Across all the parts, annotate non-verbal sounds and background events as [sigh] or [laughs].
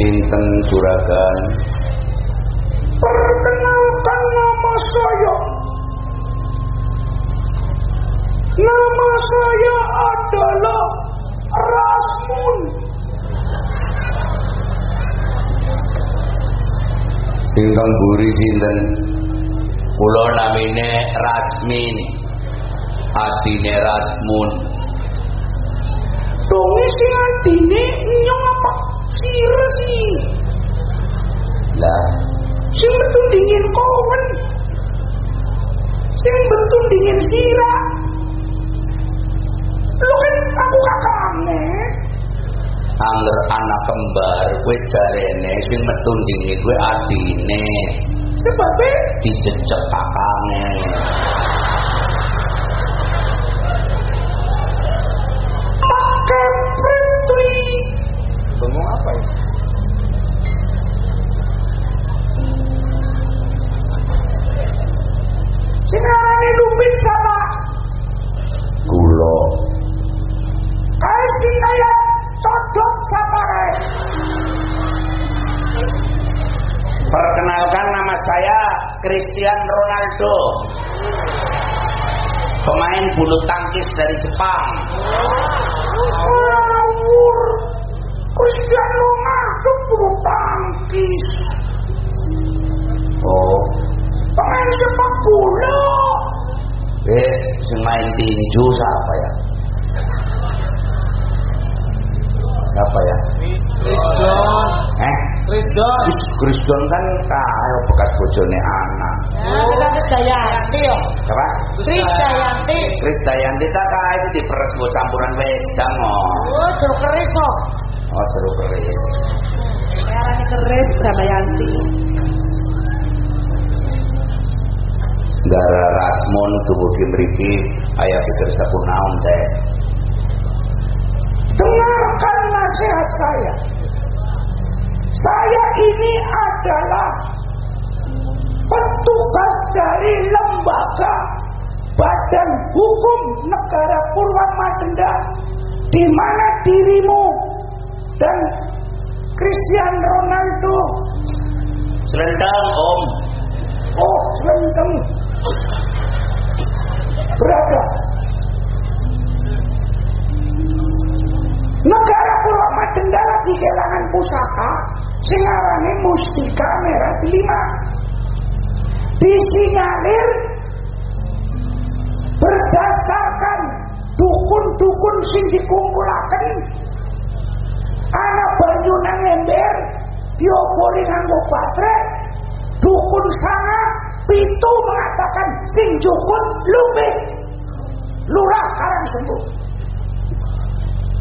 sinten juragan? Perkenalkan nama saya. Nama saya adalah Rasmun. Singkang buri sinten? Kula namine Rasmin. Adine Rasmun. Dongi sing adine nyong apa sira sih? lah Sing betul dingin kowen. Sing betul dingin sira. Lu kan aku kakaknya. angger anak kembar kowe jarene sing metu ndingi kowe adine Sebabnya dijejek kakange bengong apa ya Sing arane lupin sama. kula Kae sing kaya codot sama kae. perkenalkan nama saya Christian Ronaldo pemain bulu tangkis dari Jepang. Christian Ronaldo bulu tangkis. oh Pemain sepak bola. eh sing main tinju siapa ya siapa ya Krisdon, eh Krisdon. Wis Krisdon kan kaya bekas bojone anak Ya, kita Krisdayanti yo. apa Krisdayanti. Krisdayanti tak kaya itu diperes buat campuran wedang oh Oh, jeruk keris kok. Oh jeruk keris Arane keris Krisdayanti. Gara Rasmun tubuh mriki ayah pikir sapunaun teh Dengarkan nasihat saya. Saya ini adalah petugas dari lembaga Badan Hukum Negara Purwamadenda di mana dirimu dan Cristiano Ronaldo. Selendang om. Oh selendang berada negara Purwamadenda lagi kehilangan pusaka sing arane Mustika Merah Delima disinyalir berdasarkan dukun-dukun sing dikumpulaken anak banyu nang ember diopori nganggo baterai. Dukun sana pitu mengatakan sing jukun lume lurah karang sembuh.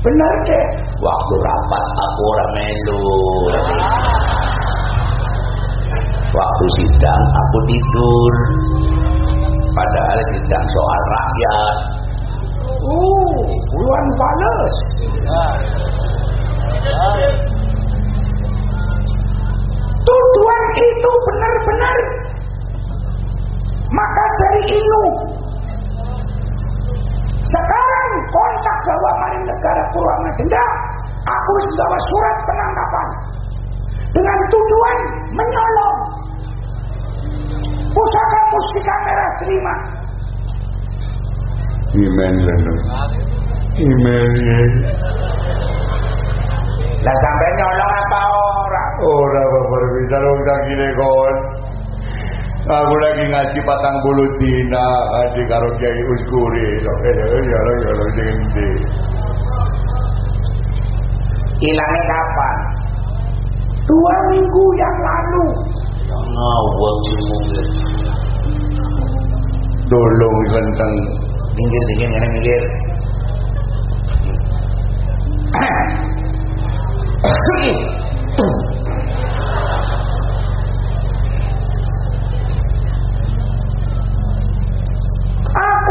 Bener ke waktu rapat aku ora melu. Waktu sidang aku tidur. Padahal sidang soal rakyat. Uh puluhan fales tuduhan itu benar-benar. Maka dari itu sekarang kontak Jawa Maring Negara Purwamadenda aku gawa surat penangkapan dengan tujuan menyolong. Pusaka mustika merah terima. Imen lho. Lah sampai nyolong apa ora? Ora bapak bisa dong sakine kon. Aku lagi ngaji patang bulu dina ngaji karo Kiai Uskuri. Ya lo ya lo sing. Hilangnya kapan? dua minggu yang lalu Ngawak sih mungkin. Tolong genteng. Minggir dingin ini minggir. [clears throat] aku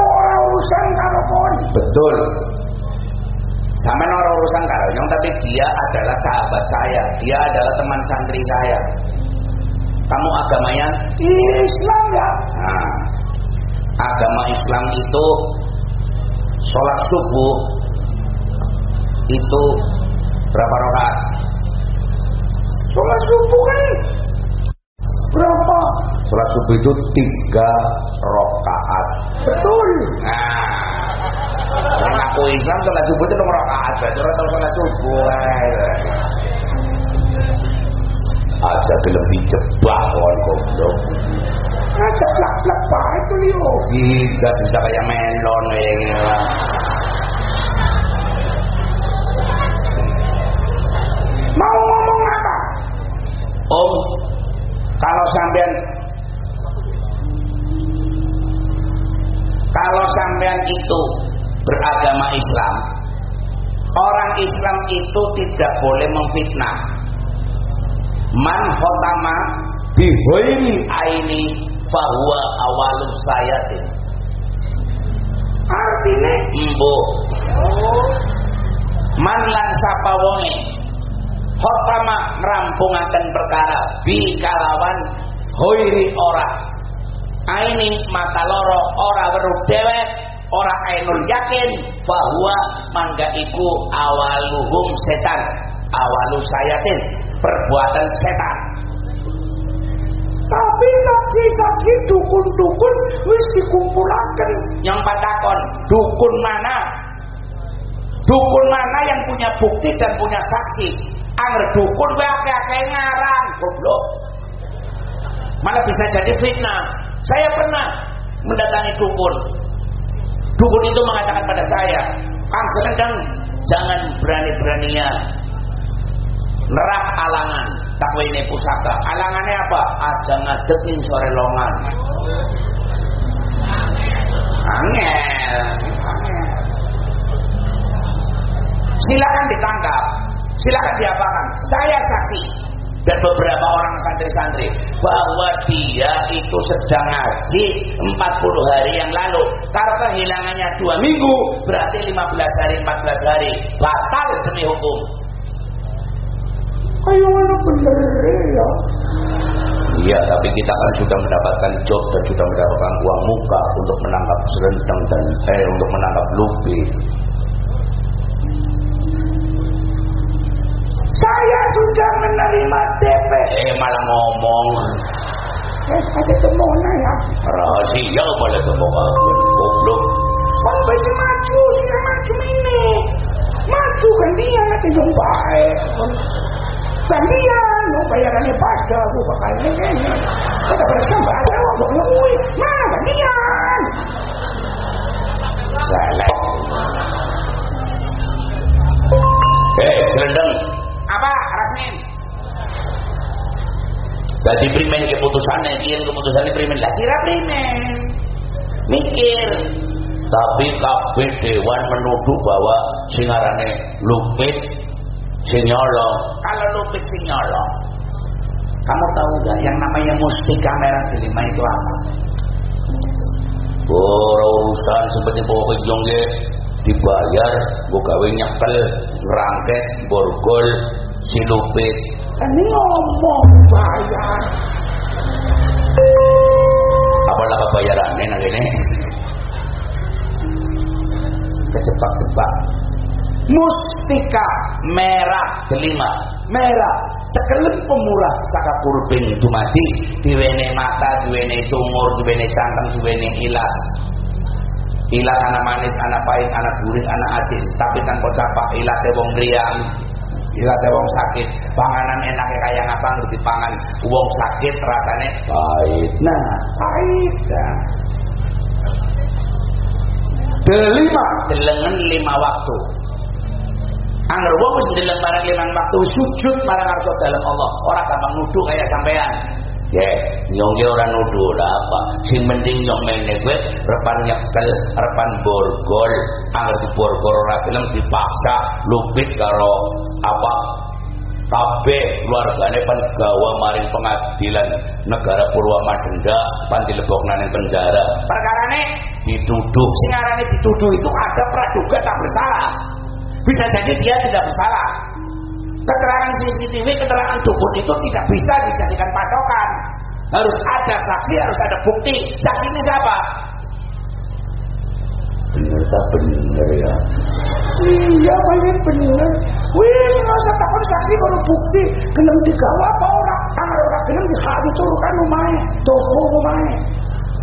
ora urusan karo kon Betul. Sama orang urusan karonyong tapi dia adalah sahabat saya. Dia adalah teman santri saya. Kamu agamanya? Islam ya Nah, agama Islam itu sholat subuh itu Berapa rokaat? Sholat subuh kan berapa? Sholat subuh itu tiga rokaat. Betul. Nah, karena aku Islam sholat subuh itu nomor rokaat, Berarti orang tahu sholat subuh. Eh, eh, eh. Aja film dijebak kon goblok. Aja plak-plak itu liu. Gila sudah kayak melon ya. Om, kalau sampean kalau sampean itu beragama Islam, orang Islam itu tidak boleh memfitnah. Man khotama bihoiri aini fahuwa awalus sayatin. Artinya Embo. Man lan sapa wonge khotama ngrampungaken perkara bi kalawan hoiri ora. Aini mata loro ora weruh dewek ora ainul yakin bahwa mangga iku awaluhum setan awalu sayatin perbuatan setan tapi saksi-saksi dukun-dukun wis dikumpulaken. yang patakon dukun mana dukun mana yang punya bukti dan punya saksi angger dukun wae akeh ngarang goblok. Malah bisa jadi fitnah? Saya pernah mendatangi dukun. Dukun itu mengatakan pada saya Kang sedang jangan berani-beraninya nerah alangan takwa ini pusaka. Alangannya apa? Aja ngadetin sore longan. Angel. Silakan ditangkap silakan diapakan. Saya saksi. Dan beberapa orang santri-santri. Bahwa dia itu sedang ngaji 40 hari yang lalu. Kalau kehilangannya dua minggu berarti 15 hari 14 hari. Batal demi hukum. Ayo mana bener ya. Iya, tapi kita kan sudah mendapatkan job dan sudah mendapatkan uang muka untuk menangkap serentang dan eh untuk menangkap lupi. Saya sudah menerima DP. Eh malah ngomong Eh, ada temona ya. rahasia malah ngomong goblok. Kan pasti maju, sih maju ini. Maju gantian nanti yang baik. Gantian, lo bayarannya pada aku bakal ini. Kata pada sampai ada waktu ngomong, mana gantian? Jelek. Eh, serendeng. Apa, Rasmin? Tadi primen keputusannya, kian keputusannya primen. Lah kira primen. Mikir. Tapi kabeh dewan menuduh bahwa singarane lupit sinyolong. Kalau lupit sinyolong. Kamu tahu nggak yang namanya mustika merah delima itu apa? Ora urusan seperti bawa kenyong ge dibayar, gue gawe nyekel, ngerangket, borgol, silupit. Ini ngomong bayar. Apalah kebayarannya nang ini? Kecepak-cepak. Mustika merah delima merah cekelem pemurah saka kurbing dumadi diwene mata diwene sumur diwene cangkem diwene ilat ilat anak manis anak pahit anak gurih anak asin tapi tanpa capak ilate wong riang ilate wong sakit panganan enaknya kayak ngapa ngerti pangan wong sakit rasanya pahit. Nah pahit. Nah. delima. Delengen lima waktu. Angger wong wis ndeleng marang liman waktu sujud marang ngarsa dalem Allah, ora gampang nuduh kaya sampean. Ya, nyong ki ora nuduh apa. Sing penting nyong mene kowe repan nyekel, repan borgol, angger diborgol ora gelem dipaksa lupit karo apa kabeh keluargane gawa maring pengadilan negara Purwamadenda pan dilebokna ning penjara. Perkarane dituduh. Sing arane dituduh itu ada praduga tak bersalah. Bisa jadi dia tidak bersalah. Keterangan CCTV, keterangan dukun itu tidak bisa dijadikan patokan. Harus ada saksi, harus ada bukti. Saksi ini siapa? Bener tak bener ya. Iya banyak bener. Wih, usah takut saksi kalau bukti gelem digawa apa orang? Anggar orang gelem dihancurkan omahe, toko omahe.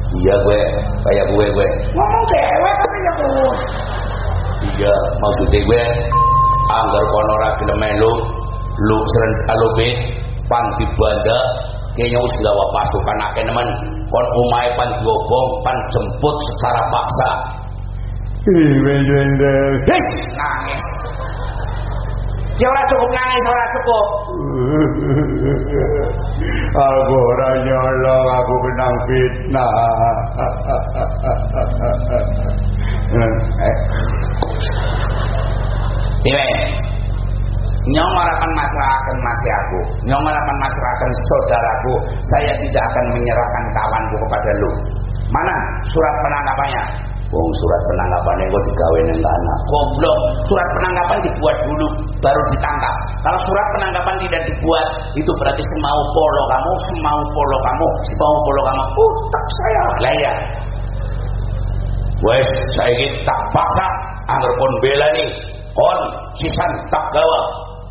Iya gue, kayak gue gue. Ngomong cewek tapi ya tuh. Iya, maksudnya gue anggar kono ora gelem melu, lu. Seren alobe pan dibanda kayaknya wis gawa pasukan akeh nemen. Kon omahe pan diobong pan jemput secara paksa. Nangis. Ya ora cukup nangis ora cukup. [laughs] Aku ora nyolong, aku kenang fitnah. [laughs] eh Iya, Nyong harapan masyarakat masih aku Nyong harapan masyarakat saudaraku Saya tidak akan menyerahkan kawanku kepada lu Mana surat penangkapannya Wong surat penangkapannya kok digawe nang tanah. Goblok. Surat penangkapan dibuat dulu baru ditangkap. Kalau surat penangkapan tidak dibuat, itu berarti semau polo kamu, semau polo kamu, semau polo kamu. Uh, tak saya. Lah ya. Wes, saya tak paksa anggar kon bela nih. Kon sisan tak gawa.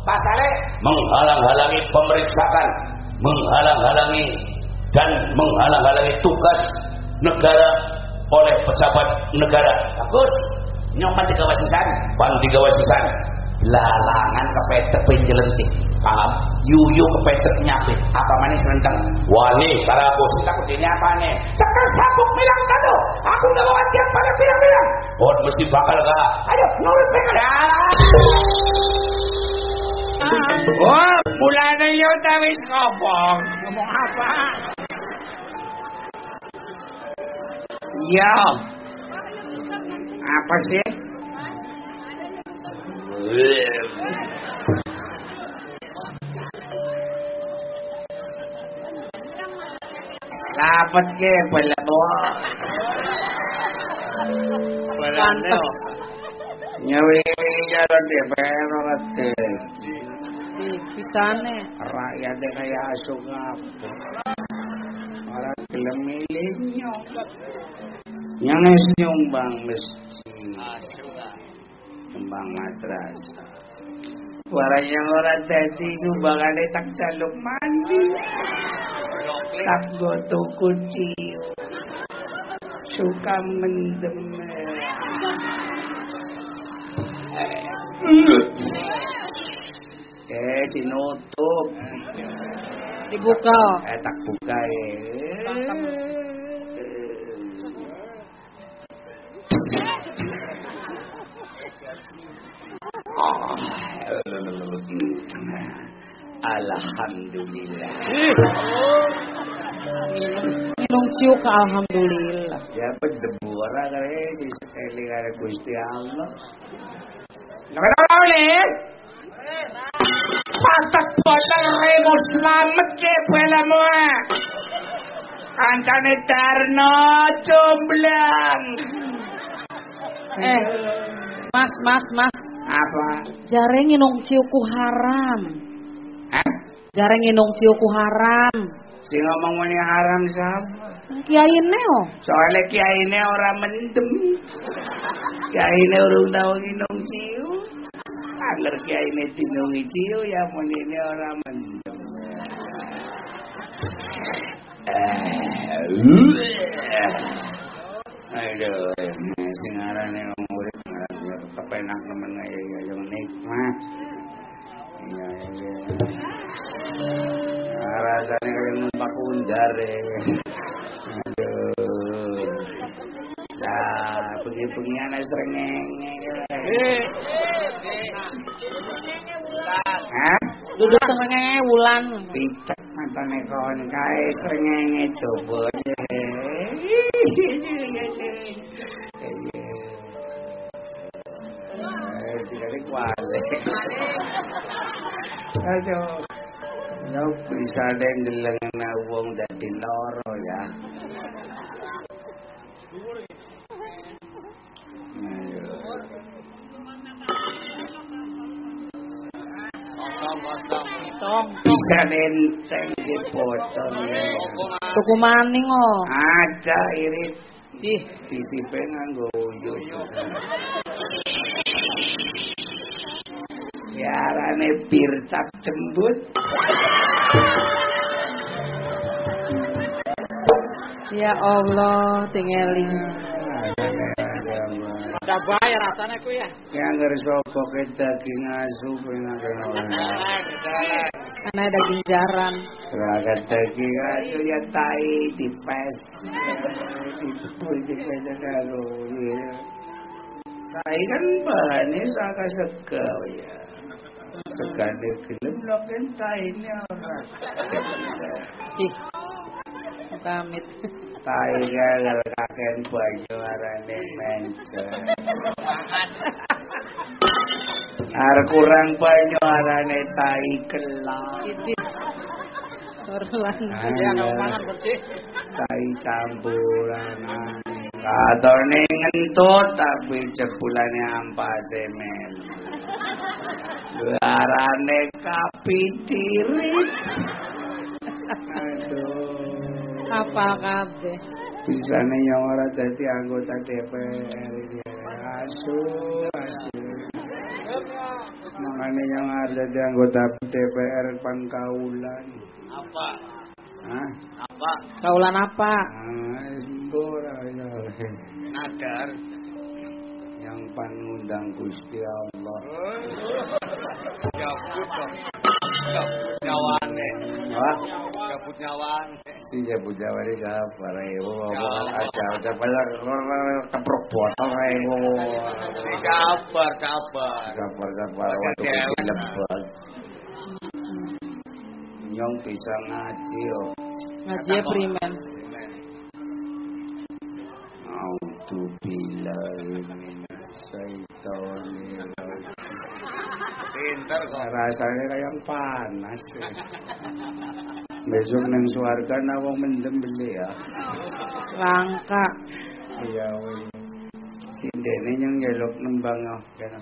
Pasalnya menghalang-halangi pemeriksaan, menghalang-halangi dan menghalang-halangi tugas negara oleh pejabat negara. Bagus. Nyoman tiga wasisan, pan tiga wasisan. Lalangan kepetek penjelentik. Paham? Yuyu kepetek nyapit. Apa manis rendang? Wani, para aku takut ini apa nih? Cekal sabuk bilang kado. Aku nggak bawa tiap pada bilang-bilang. Oh, mesti bakal kah? Ayo, nurut pengen. Oh, mulane yo ta wis ngomong. Ngomong apa? Ya. Apa sih? Lapat ke pala mo. Pantes. Nyawi jalan di pero kate. Di pisane. Rakyat kaya gelem milih nyong. Yang es nyumbang mesti. Nyumbang matras. Warang yang orang tadi nyumbangane tak jaluk mandi. Tak goto kunci. Suka mendem. Eh, sinutup. Dibuka. Eh, tak buka eh. Alhamdulillah. Minum ciuk alhamdulillah. Ya debu ora kare sekali kare Gusti Allah. Kenapa boleh? Patak bosan remo selamat ke pelamu. Kancane Darno jomblang. Eh, Mas, Mas, Mas. Apa? Jare nginung ciuku haram. Hah? Jare nginung ciuku haram. Si ngomong ini haram siapa? Kiai neo. Soalnya kiai ini orang mendem. Kiai ini orang tahu minum ciu. Agar kiai ini tinungi ciu ya mun ini orang mendem. Aduh, sing arane wong urip kepenak nemen kaya yang nikmat. Iya, iya. Rasanya kayak numpak undar ya. Aduh. Nah, pergi-pergi anak serengenge. Hah? Duduk tengenge wulan. Picek matane kawan kae serengenge coba. [laughs] Dígale cuál. Ayo. No bisa dengeleng na wong dadi loro ya. Ayo. Bisa nenteng di pocong. Tuku maning oh. Aja irit. Ih, disipe nganggo uyuh. Yarane bir cap jembut. Ya Allah, tingali. Ada bayar rasanya ku ya. Yang ngeri sapa ke daging asu penak Karena daging jaran. Ragat daging asu ya tai dipes. Dipul dipes kalau ya. Tai kan bahannya saka sega ya. Segane gelem lho kan taine ora. Ih. Pamit. taiga kakek banyu arane mencet. Are kurang banyu arane tai kelang. Ah, tai campuran katone ngentut tapi jebulane ampate men arane kapitirit aduh. Apa kabeh? Bisane yang ora dadi anggota DPR iki. Asu, asu. Makanya yang ada di anggota DPR pangkaulan. Apa? Hah? Apa? Kaulan apa? Ah, ora ya. Nadar. Yang pan ngundang Gusti Allah. Cabut dong. Nyawane. Cabut nyawane. si jabu jawa ini sabar ibu aja aja banyak keprok botol ibu Sabar, sabar. sabar sabar waktu Cewek. kita lebat nyong bisa ngaji yo Ngaji primen. Auzubillahi minasyaitonir. Pinter kok. Rasane kaya panas. Eh. Besok swarga suarga nawang mendem beli ya. Langka. Iya wih. Sindene yang jelok nembang ya. Kena.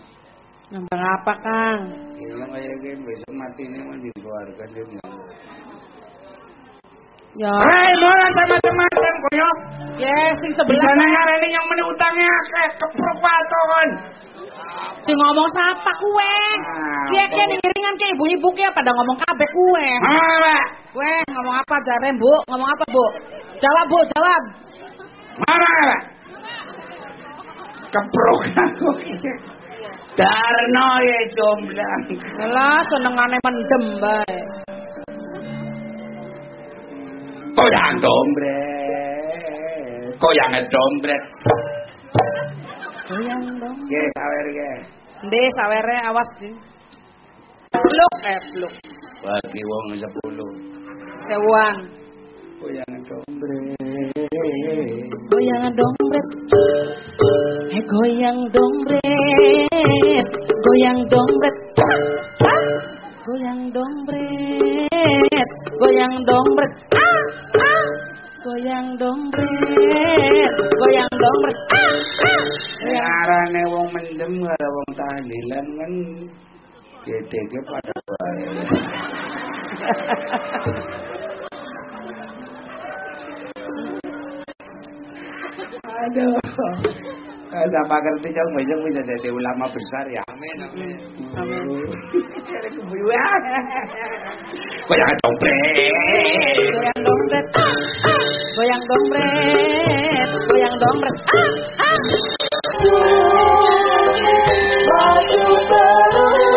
Nembang apa kang? Iya kayak gini besok mati nih mau di suarga sih. Ya. Ya. Hei, lu orang sama teman-teman, koyok. Yes, sing sebelah. Di sana ngareni yang meni utangnya, kek, keprok patuh, kan. Sing ngomong siapa kue? Ah, Kia kia ning iringan ke ibu-ibu kia pada ngomong kabeh kue. Mana? Kue ngomong apa jare, Bu? Ngomong apa, Bu? Jawab, Bu, jawab. Mana? Keprok aku. Darno ya jomblang. Alah, senengane mendem bae. Koyang dombret. Koyang dombret. Goyang dong. Ge sawer ge. Ndek sawere awas di. Pluk eh pluk. Bagi wong 10. Sewuan. Koyang dombret. Goyang dombret. Eh goyang dombret. Goyang dombret. Gedege pada. Aduh. Sama ngerti jauh besok bisa jadi ulama besar ya. Amin, amin. Amin. Goyang dombret. Ah, ah. Goyang dombret. Goyang dombret. Ah, ah. Yeah.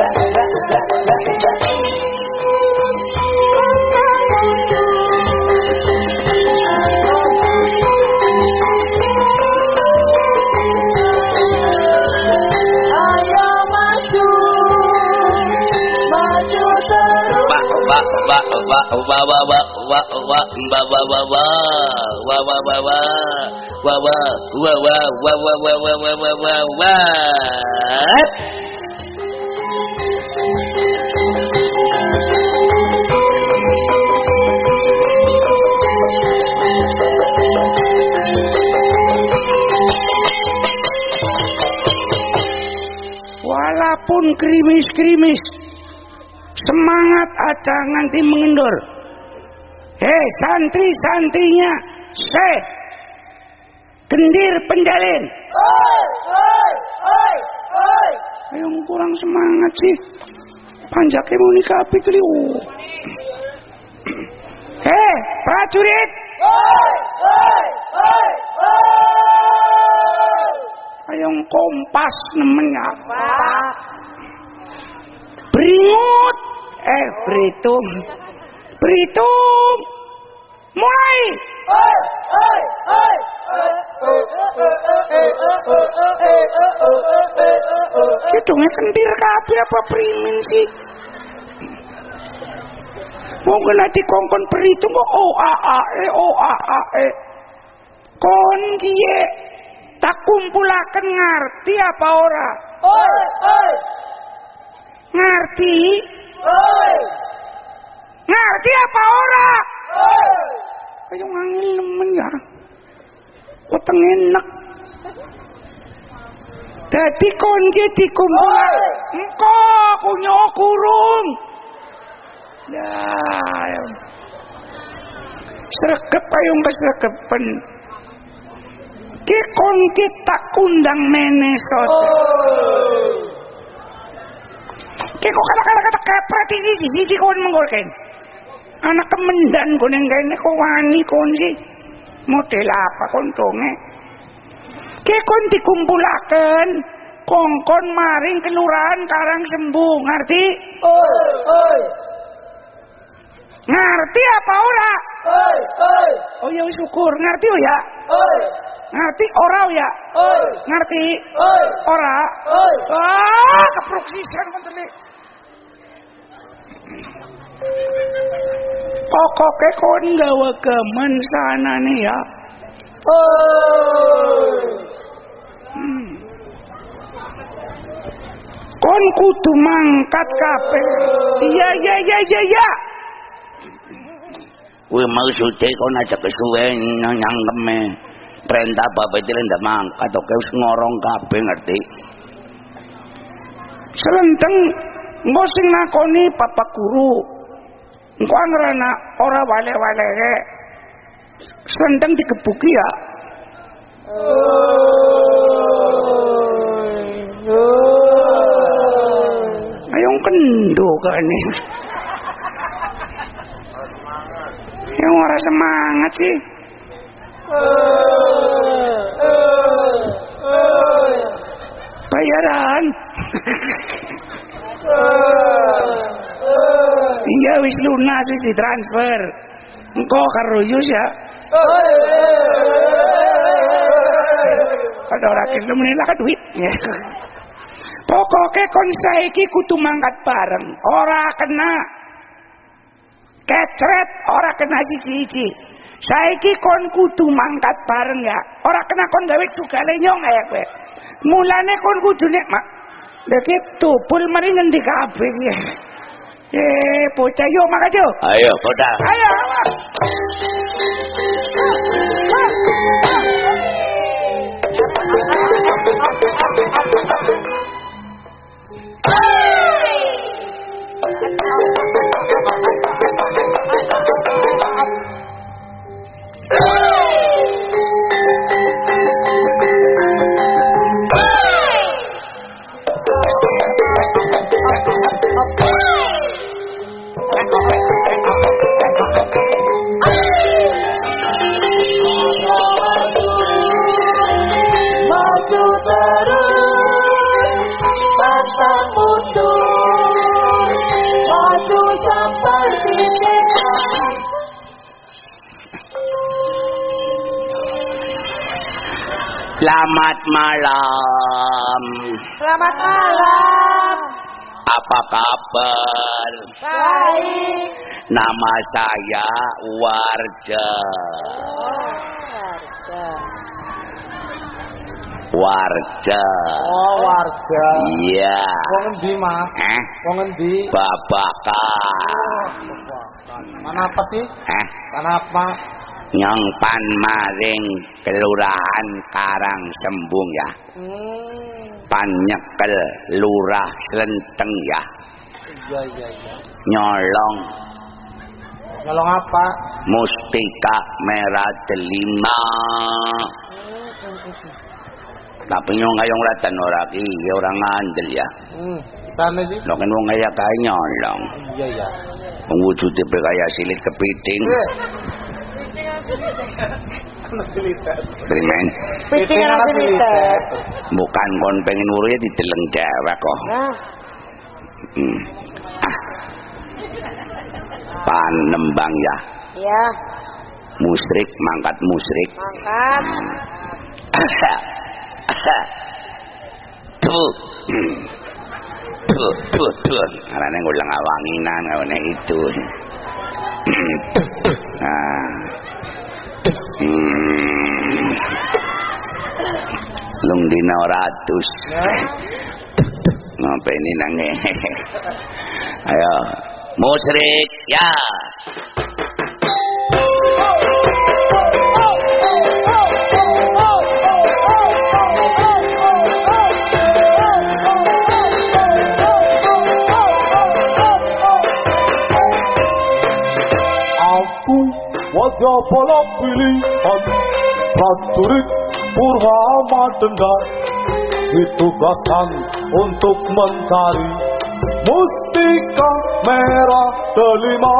Walaupun krimis-krimis semangat aja nganti mengendur hei santri-santrinya saya gendir penjalin. Oi oi oi oi. Ayo kurang semangat sih. Panjaknya mau nikah api tadi. Hei prajurit. Oi oi oi oi. Ayo kompas nemen apa? Beringut eh berhitung berhitung mulai. Hidungnya kentir kabeh apa primin sih? Mau kena dikongkon berhitung kok o a a e o a a e. Kon kie tak kumpulakan ngerti apa ora? Oi oi. Ngerti oi! Ngerti apa ora? Oi! Ayo ngangil nemen ya. Weteng enak dadi kon ki dikumpul engko kunyo kurung. Ya sregep ayo kesregepen ki kon ki tak kundang meneh sot ki kok kata-kata kata kepret iki siji kon menggolken anak kemendan kon yang kene kok wani kon sih model apa kon donge ki kon dikumpulaken kongkon maring kelurahan Karang Sembuh ngerti? Oi oi. Ngerti apa ora? Oi oi. Oh ya syukur ngerti oh ya? Oi. Ngerti ora ya? Oi. Ngerti? Oi. Ora? Oi. Ah kepruk sisan Pokoknya kon gawa gemen sana nih ya. Oh. Hmm. Kon kudu mangkat kabeh. Iya iya iya iya iya. Kuwi maksude kon aja kesuwen nyangkeme. Perintah bapak itu ndak mangkat kok wis ngorong kabeh ngerti. Selenteng engko sing nakoni bapak guru. Engko angrana ora wale-wale Selenteng digebuki ya. Ayo kendo kane. Yang ora semangat sih. Bayaran. Iya wis lunas wis ditransfer. Engko karo Yus ya. Ada orang gelem menilai kan duit. Pokoknya kon saiki kudu mangkat bareng. Ora kena kecret, ora kena cici-cici. Saiki kon kudu mangkat bareng ya. Ora kena kon gawe tugale nyong ya kowe. Mulane kon kudu nek Deki tupul pul mari ngendi kabeh ya. Eh, bocah yo makajo. Ayo, bocah. Ayo. Oh! Selamat malam. Selamat malam. Apa kabar? Baik. Nama saya Warja. Warja. Oh, warga. Iya. Wong endi, Mas? Eh, Wong endi? babakan. Mana apa sih? Eh, Mana nyong pan maring kelurahan Karang Sembung ya. Hmm. Pan nyekel lurah lenteng ya. Iya, iya, iya. Nyolong Nyolong apa? mustika merah delima. Tapi nyong kayong latan ora ki, ya orang ngandel ya. Hmm. Sana sih. Lo kan wong kaya kaya nyolong. Iya, iya. Wong wujude kaya silit kepiting. Primen. Piting anak militer. Bukan kon pengen urut dideleng dewek kok. Nah, Hmm. Ah. Panembang ya. ya, Musrik mangkat musrik. mangkat. Tuh. Tuh, tuh, tuh. Karena ngulang awanginan ngene itu. [clears throat] Nah. Hmm. Lung dina ratus. Ngopeni nang Ayo, musrik ya. Balap pilihan prajurit Purwama Denda ditugaskan untuk mencari mustika merah delima.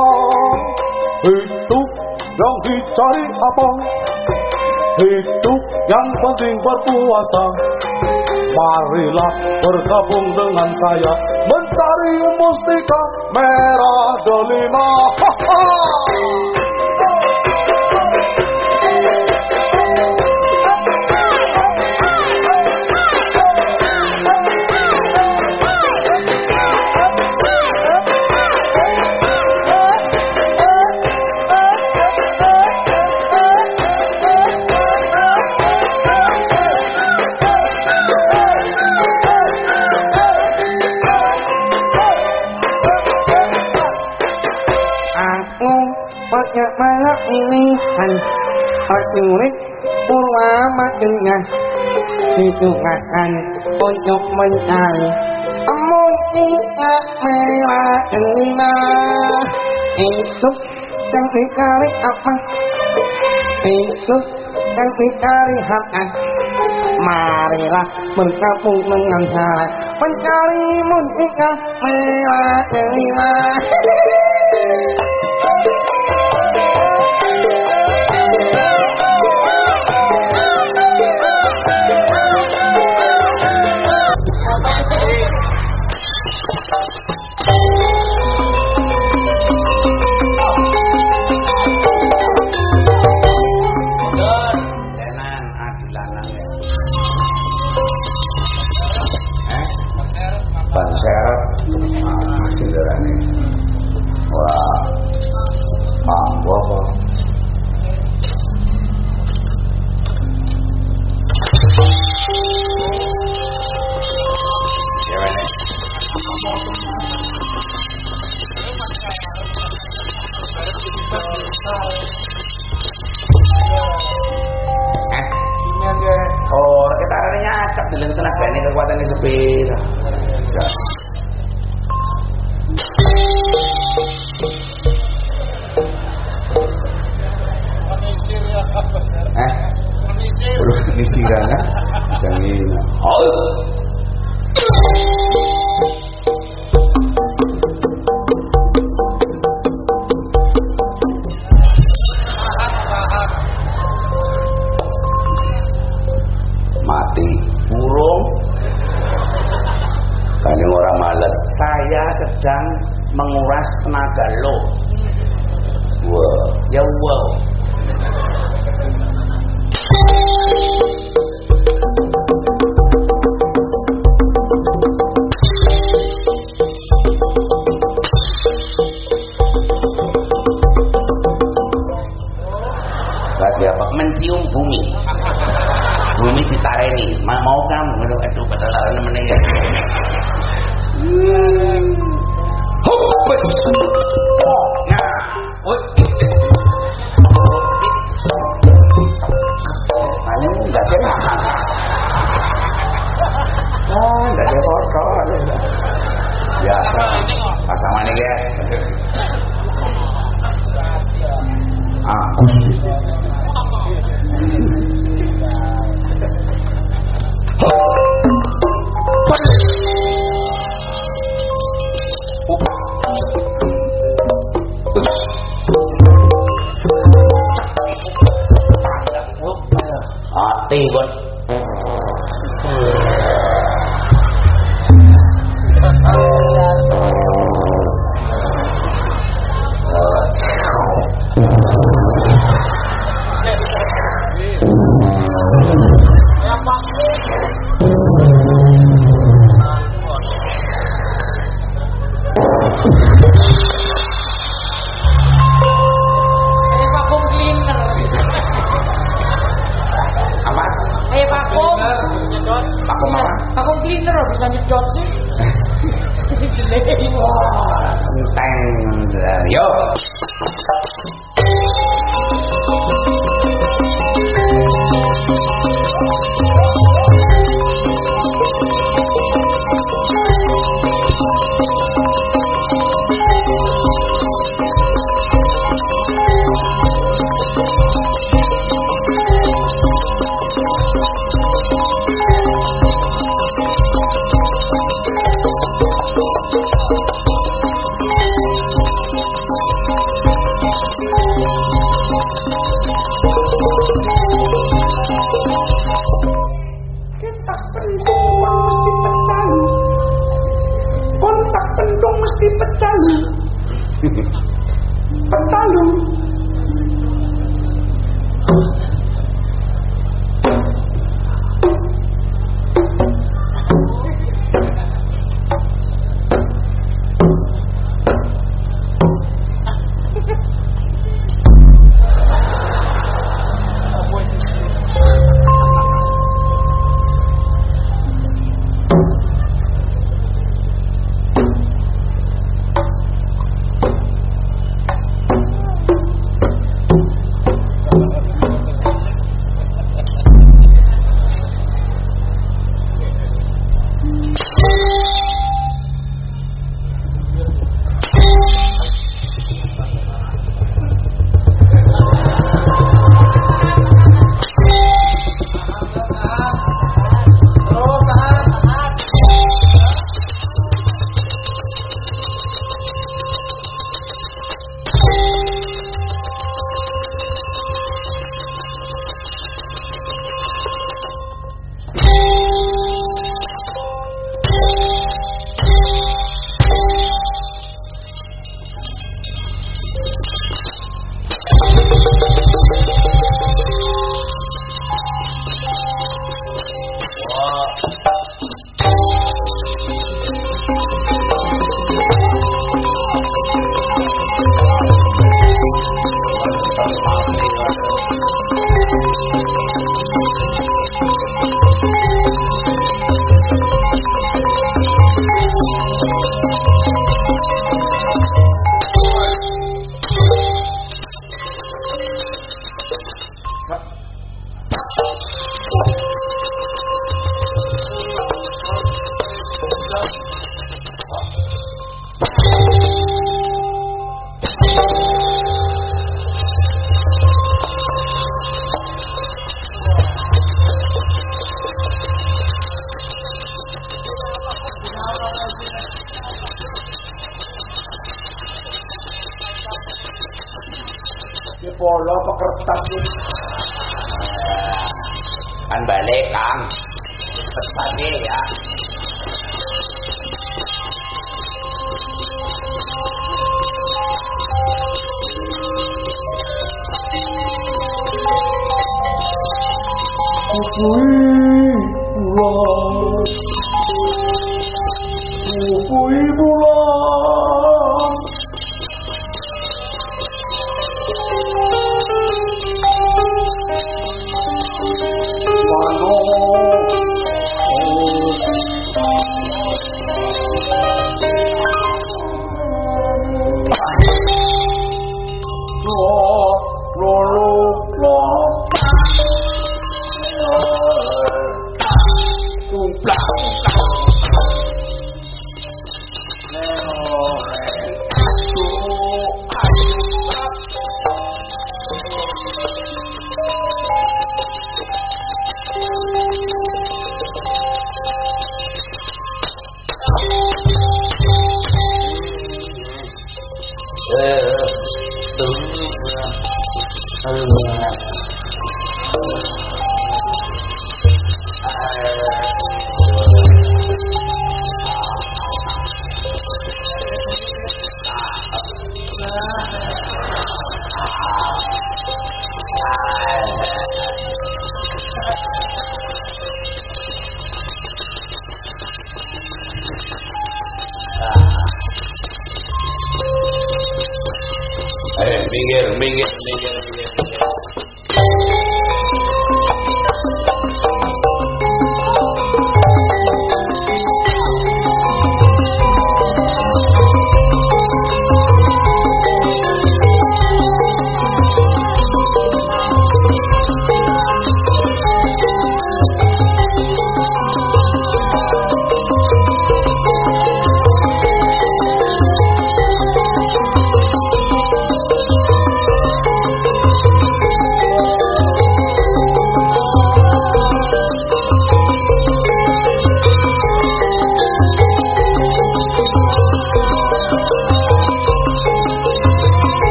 Itu yang dicari apa? Hidup yang penting berpuasa. Marilah bergabung dengan saya mencari mustika merah delima. ha. [laughs] banyak pilihan Prajurit Purwama dengan Ditugaskan untuk mencari. Mustika merah kelima Itu yang dicari apa? Itu yang dicari harta. Marilah bergabung dengan saya. Mencari mustika merah kelima [laughs] पे Kontak pentung kon mesti pecali. Kontak pentung mesti pecali. Pecali.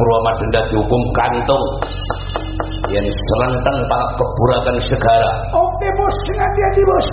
Purwamadenda dihukum kantung. Yang serentan para keburakan segara. Oke bos. Dengan dia di bos.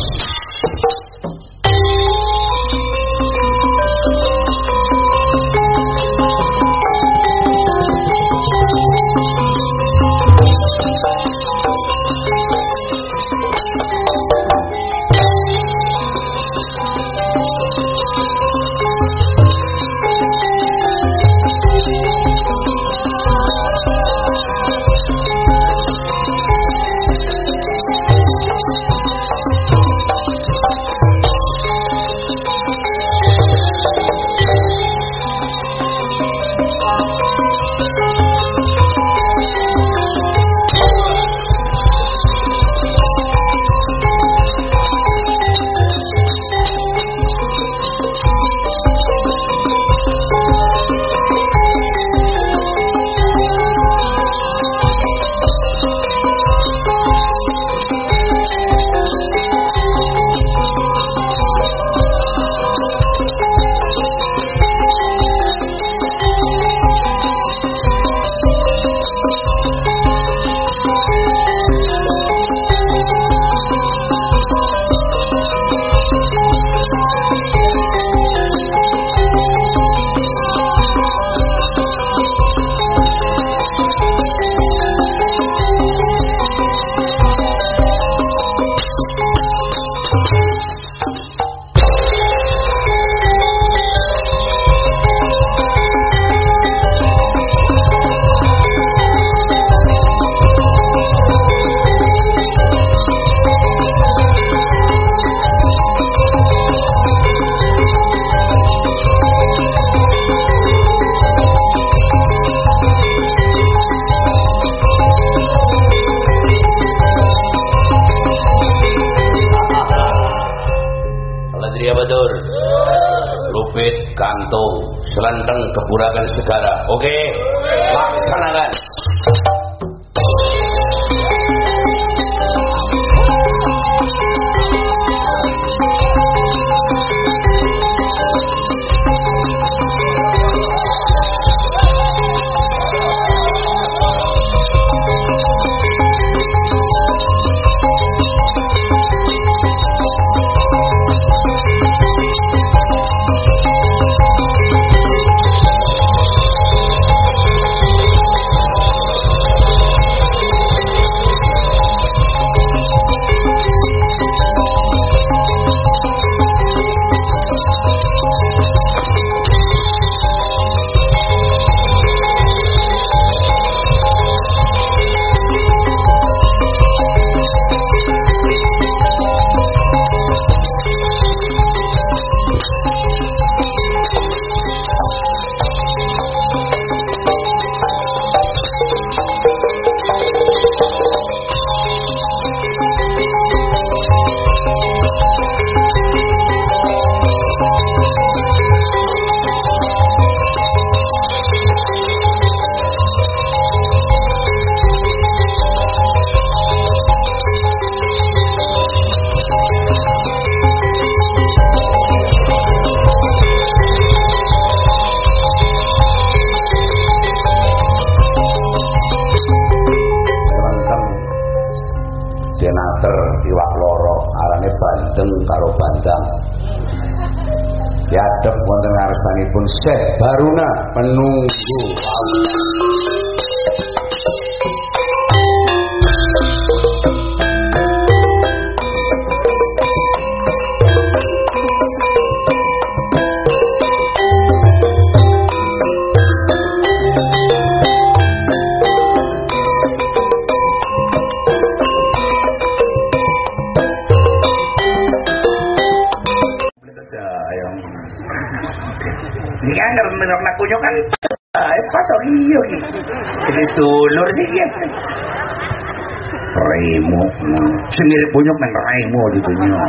Punyok nang Remo di punyo.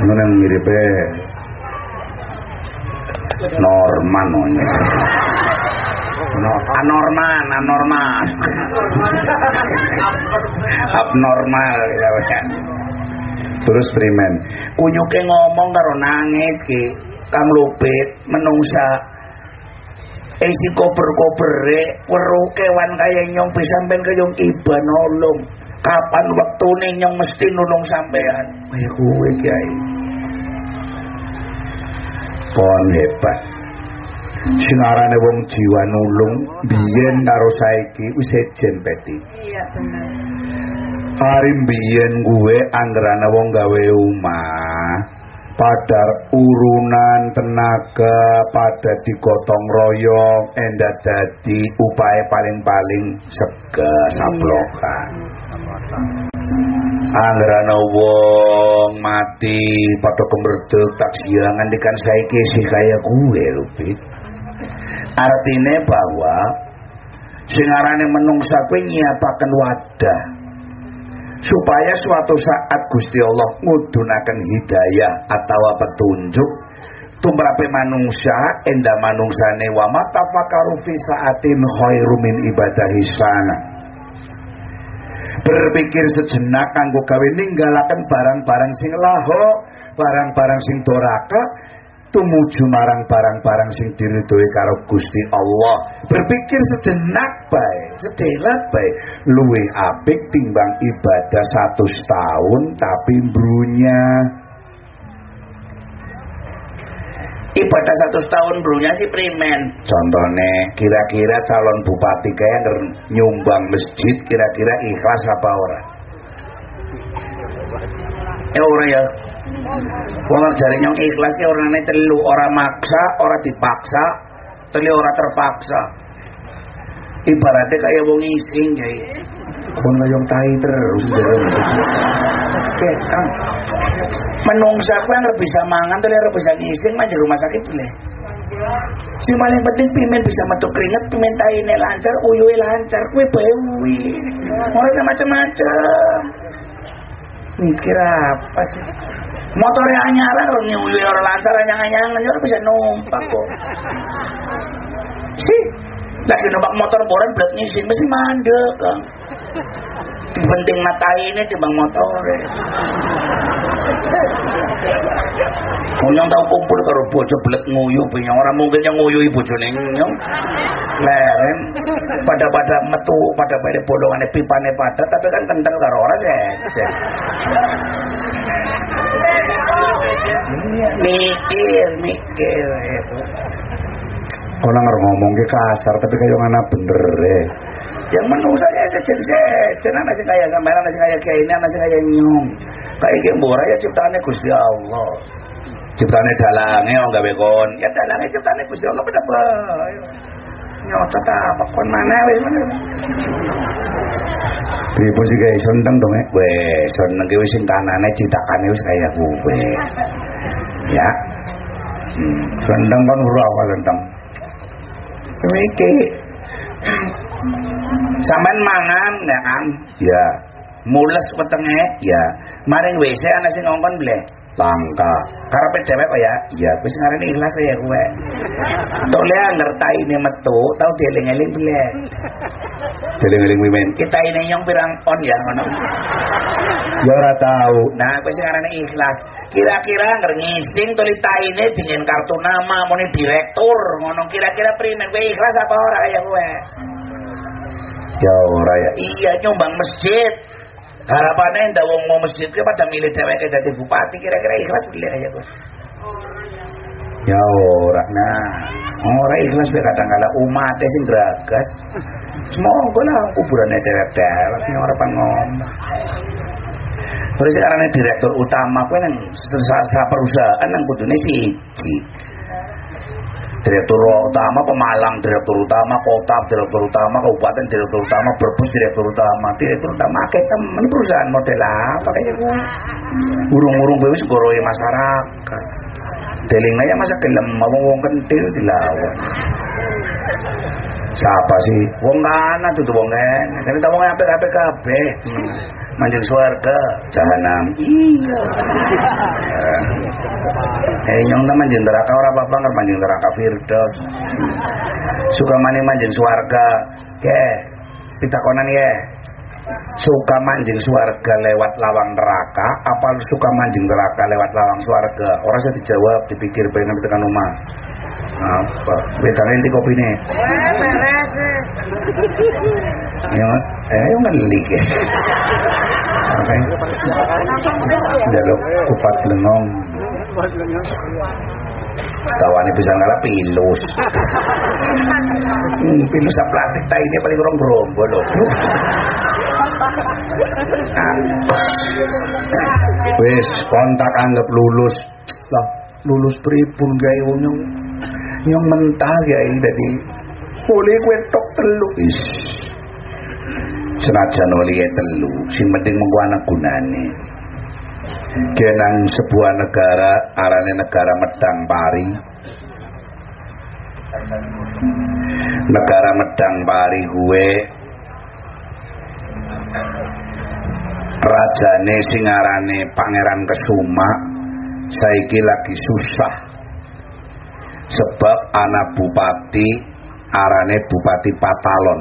Ngono nang mirip Norman nya. No, anormal, anormal. Abnormal ya. Terus primen. Kunyuke ngomong karo nangis ki. Kang Lupit menungsa isi koper-kopere weruh kewan kaya nyong bisa sampean kaya iba nolong kapan waktune nyong mesti nulung sampean? Kaya kuwe kiai. Pon hebat. Sing arane wong jiwa nulung biyen karo saiki wis sejen peti. Iya bener. Hari biyen gue anggerana wong gawe omah pada urunan tenaga pada digotong royong endah dadi upaya paling-paling sega sablokan anggarana wong mati pada kemerdek tak siangan dikan saiki sih kaya gue lupit artinya bahwa sing arane menungsa kuwi nyiapaken wadah. Supaya suatu saat Gusti Allah ngudunaken hidayah atau petunjuk tumrape manungsa enda manungsane wa matafakaru fi saatin khairu min ibadahi berpikir sejenak kanggo gawe ninggalaken barang-barang sing laho barang-barang sing doraka tumuju marang barang-barang sing diridhoi karo Gusti Allah. Berpikir sejenak bae, sedelat bae, luwih apik timbang ibadah satu tahun tapi brunya. Ibadah satu tahun brunya sih primen. Contohnya kira-kira calon bupati kayak nyumbang masjid kira-kira ikhlas apa ora? Eh ora ya. Wong jare nyong ikhlas ki orangane telu, ora maksa, ora dipaksa, telu ora terpaksa. Ibaratnya kayak wong ising ya. Kon kaya tai terus. Oke, Kang. Menungsa kuwi nggak bisa mangan, telu ora bisa ngising mah rumah sakit boleh. Si paling penting pimen bisa metu keringet, pimen taine lancar, uyuwe lancar, kue bewi. Ora macam-macam. Mikir apa sih? motornya anyaran orang nyuwi orang lancar anyang-anyangan ya bisa numpak kok sih lagi numpak motor boran berat ngisin mesti mandek kan penting mata ini bang motor Nyong tau kumpul karo bojo belet nguyu punya orang mungkin yang nguyu ibu jone nyong. Leren pada pada metu pada pada bolongan pipane pada tapi kan kental karo ora sih. Mikir, mikir. Kalau nggak ngomong ke kasar tapi kayak mana bener deh. Yang menurut saya sejen sejen anak sih kayak sampai anak sih kayak kayak ini anak kayak nyung. Kayak gini murah ya ciptaannya Gusti Allah. Ciptaannya dalangnya oh gawe kon. Ya dalangnya ciptaannya Gusti Allah pada bae. Nyotot apa kon mana wes mana. Ibu sih kayak seneng dong ya. Weh, seneng kayak sing kanane citakane wis kayak gue. Ya. Hmm, seneng kan ora apa seneng. Iki Sampean mangan ya kan? Ya. Mules wetenge? Ya. Maring WC ana sing ngongkon bleh. Langka. Karepe dhewek kok ya? Ya, wis ngarani ikhlas ya kowe. Tok le ngertaine metu, tau dieling-eling bleh. Dieling-eling wimen. Kita ini yang pirang on ya ngono. Ya ora tahu. Nah, kowe sing ngarani ikhlas. Kira-kira ngising tulitaine dengan kartu nama muni direktur ngono kira-kira primen kowe ikhlas apa ora ya kowe? Ya ora ya. Iya nyumbang masjid. Harapannya ndak wong mau masjid ke pada milih dheweke dadi bupati kira-kira ikhlas pilih aja Gus. Ya ora. Nah ora ikhlas be kadang kala umat sing dragas. Semoga lah kuburane dewek-dewek ora ngomong. Terus sekarang direktur utama kuwi nang perusahaan nang kudune siji direktur utama Pemalang, direktur utama kota, direktur utama kabupaten, direktur utama Brebes, direktur utama, direktur utama akeh temen perusahaan model apa kayaknya gue. Urung-urung bebas goroi masyarakat. Deling aja masa gelem wong kentil dilawan. Siapa sih? Wong kana tuh wong kan. Kan kita wong apik-apik kabeh. Hmm. Manjing swarga jahanam. Iya. Eh nyong ta manjing neraka ora apa-apa ngar manjing neraka firdaus. Suka mani manjing swarga. Ke pitakonan ya suka manjing swarga lewat lawang neraka apa suka manjing neraka lewat lawang swarga? Orang saya dijawab dipikir pengen tekan rumah apa? Bedanya inti kopi nih ya eh yang ngeli jaluk kupat lengong. Tawane bisa ngalah pilus. Hmm, pilus plastik ta ini paling rong brombo lho. Wis kontak anggap lulus. Lah, lulus pripun gawe wong nyong mentah gawe dadi kowe tok telu. Is senajan wali telu sing penting mengko anak gunane kenang sebuah negara arane negara medang pari negara medang pari gue rajane sing arane pangeran kesuma saiki lagi susah sebab anak bupati arane bupati Patalon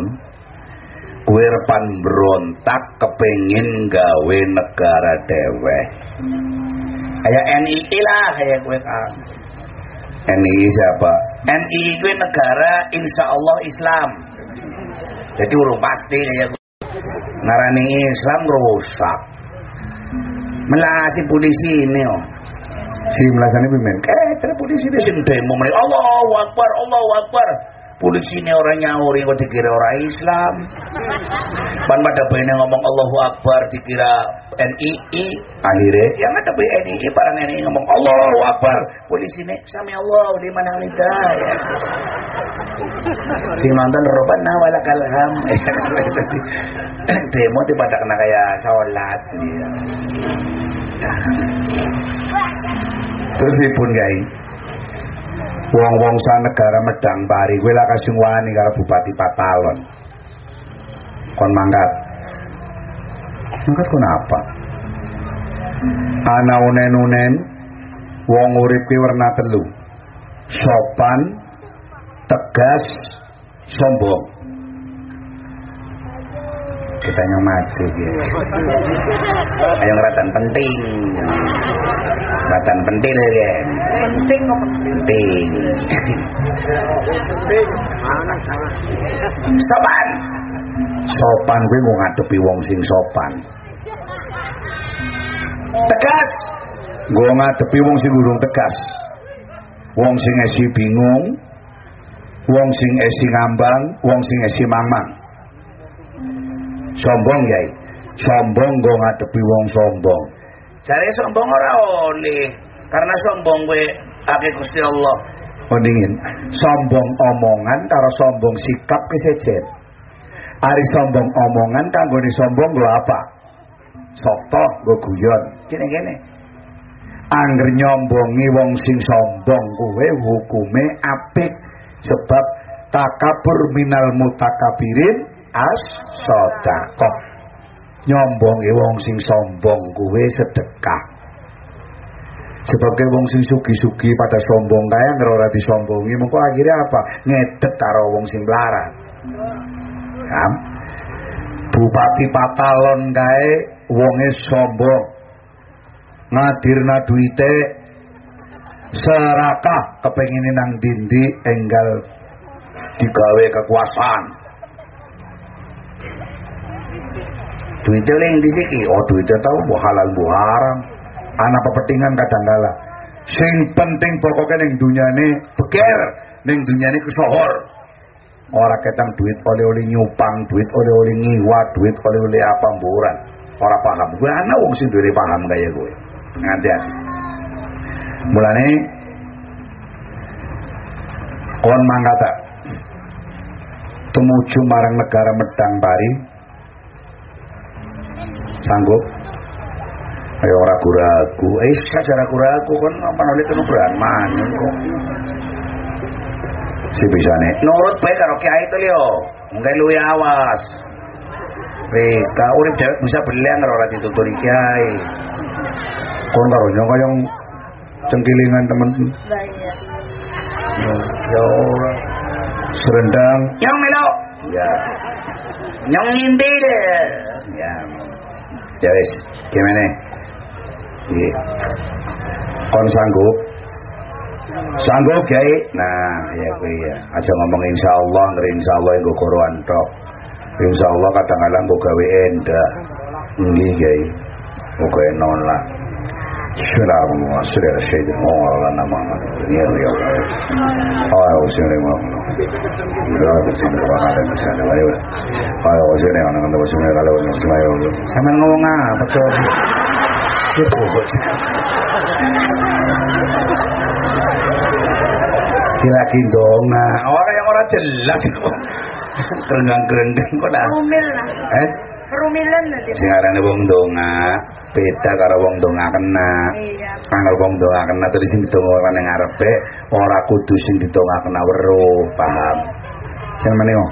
kue repan berontak kepengin gawe negara dewe kayak NII lah kayak kue kan NII siapa? NII kue negara insya Allah Islam. Jadi urung pasti gue ngarani Islam rusak. Melasi polisi ini oh si melasani pimen eh terus polisi ini sing demo Allah Akbar Allah Akbar. Polisi ini orang nyauri kok dikira orang Islam? Pan pada bene ngomong Allahu Akbar dikira NII akhirnya yang ada NII para NII ngomong Allahu Akbar. Polisi ini sami Allah di mana kita ya. Sing nonton robana walakal ham. [laughs] Demo tiba pada kena kayak sholat ya. Terus pun guys wong-wong negara medang pari kowe lak kasing wani karo bupati Patalon. Kon mangkat. Mangkat kon apa? Ana unen-unen wong urip ki werna telu. Sopan tegas sombong kita yang maju ya. ayo ngeratan penting. Ngeratan penting ya. Penting penting. Sopan. Sopan gue mau ngadepi wong sing sopan. Tegas. Gue ngadepi wong sing urung tegas. Wong sing esi bingung. Wong sing esi ngambang. Wong sing esi mamang sombong ya sombong gue ngadepi wong sombong. Cari sombong ora oleh karena sombong gue akeh Gusti Allah. Mendingin sombong omongan karo sombong sikap kesejen ari sombong omongan kanggo sombong lo apa? Sokto gue guyon. Gini gini angger nyombongi wong sing sombong kuwe hukume apik sebab takabur minal mutakabirin as sodakoh nyombongi wong sing sombong kuwe sedekah. Sebagai wong sing sugi-sugi pada sombong kaya ngerora disombongi mengko akhirnya apa? Ngedek karo wong sing larat ya. Bupati Patalon kae wonge sombong. Ngadirna duite serakah kepengin nang dindi enggal digawe kekuasaan duitnya oleh yang diciki oh duitnya tahu bu halal bu haram. Anak pepetingan kadang kala sing penting pokoknya neng dunia ini beker neng dunia ini kesohor. Orang ketang duit oleh-oleh nyupang duit oleh-oleh ngiwa duit oleh-oleh apa buran orang paham. Gue anak wong sing duwe paham kayak gue. Ngati-hati. Mulane kon mangkata tumuju marang negara medang pari sanggup? Ayo ragu-ragu. Eh saja ragu-ragu kon. Apa oleh kena beraman kok? Si bisa nih nurut baik karo kiai itu lho enggak lu awas. Mereka urip dewek bisa belian karo ora dituturi kiai. Kon karo nyong yang cengkilingan temen. Ya ora. Serendang yang melo ya. Yang deh. Ya ya wis gimana iya kon sanggup sanggup kiai nah ya kuwi ya aja ngomong insyaallah ngeri insyaallah nggo koruan tok insyaallah kadang-kadang nggo gawe endah nggih kiai muga enon lah. Surah Syaitan. Oh, Allah nama. Ya ya. Oh, usinya mau. Ya, usinya mau ada ke sana. Ayo. Ayo, usinya ana ngono usinya kalau ayo. Sama ngomong apa tuh? Ya, bobot. Lagi donga. Orang yang orang jelas itu. Kerenggang-kerenggang kok dah. Rumil lah. Eh? Rumilan nanti. Sing arane wong donga beda karo wong donga kena. Iya. Kanggo wong donga kena terus sing didonga nang ngarepe ora kudu sing didonga kena weruh, paham? Sing meneh wong.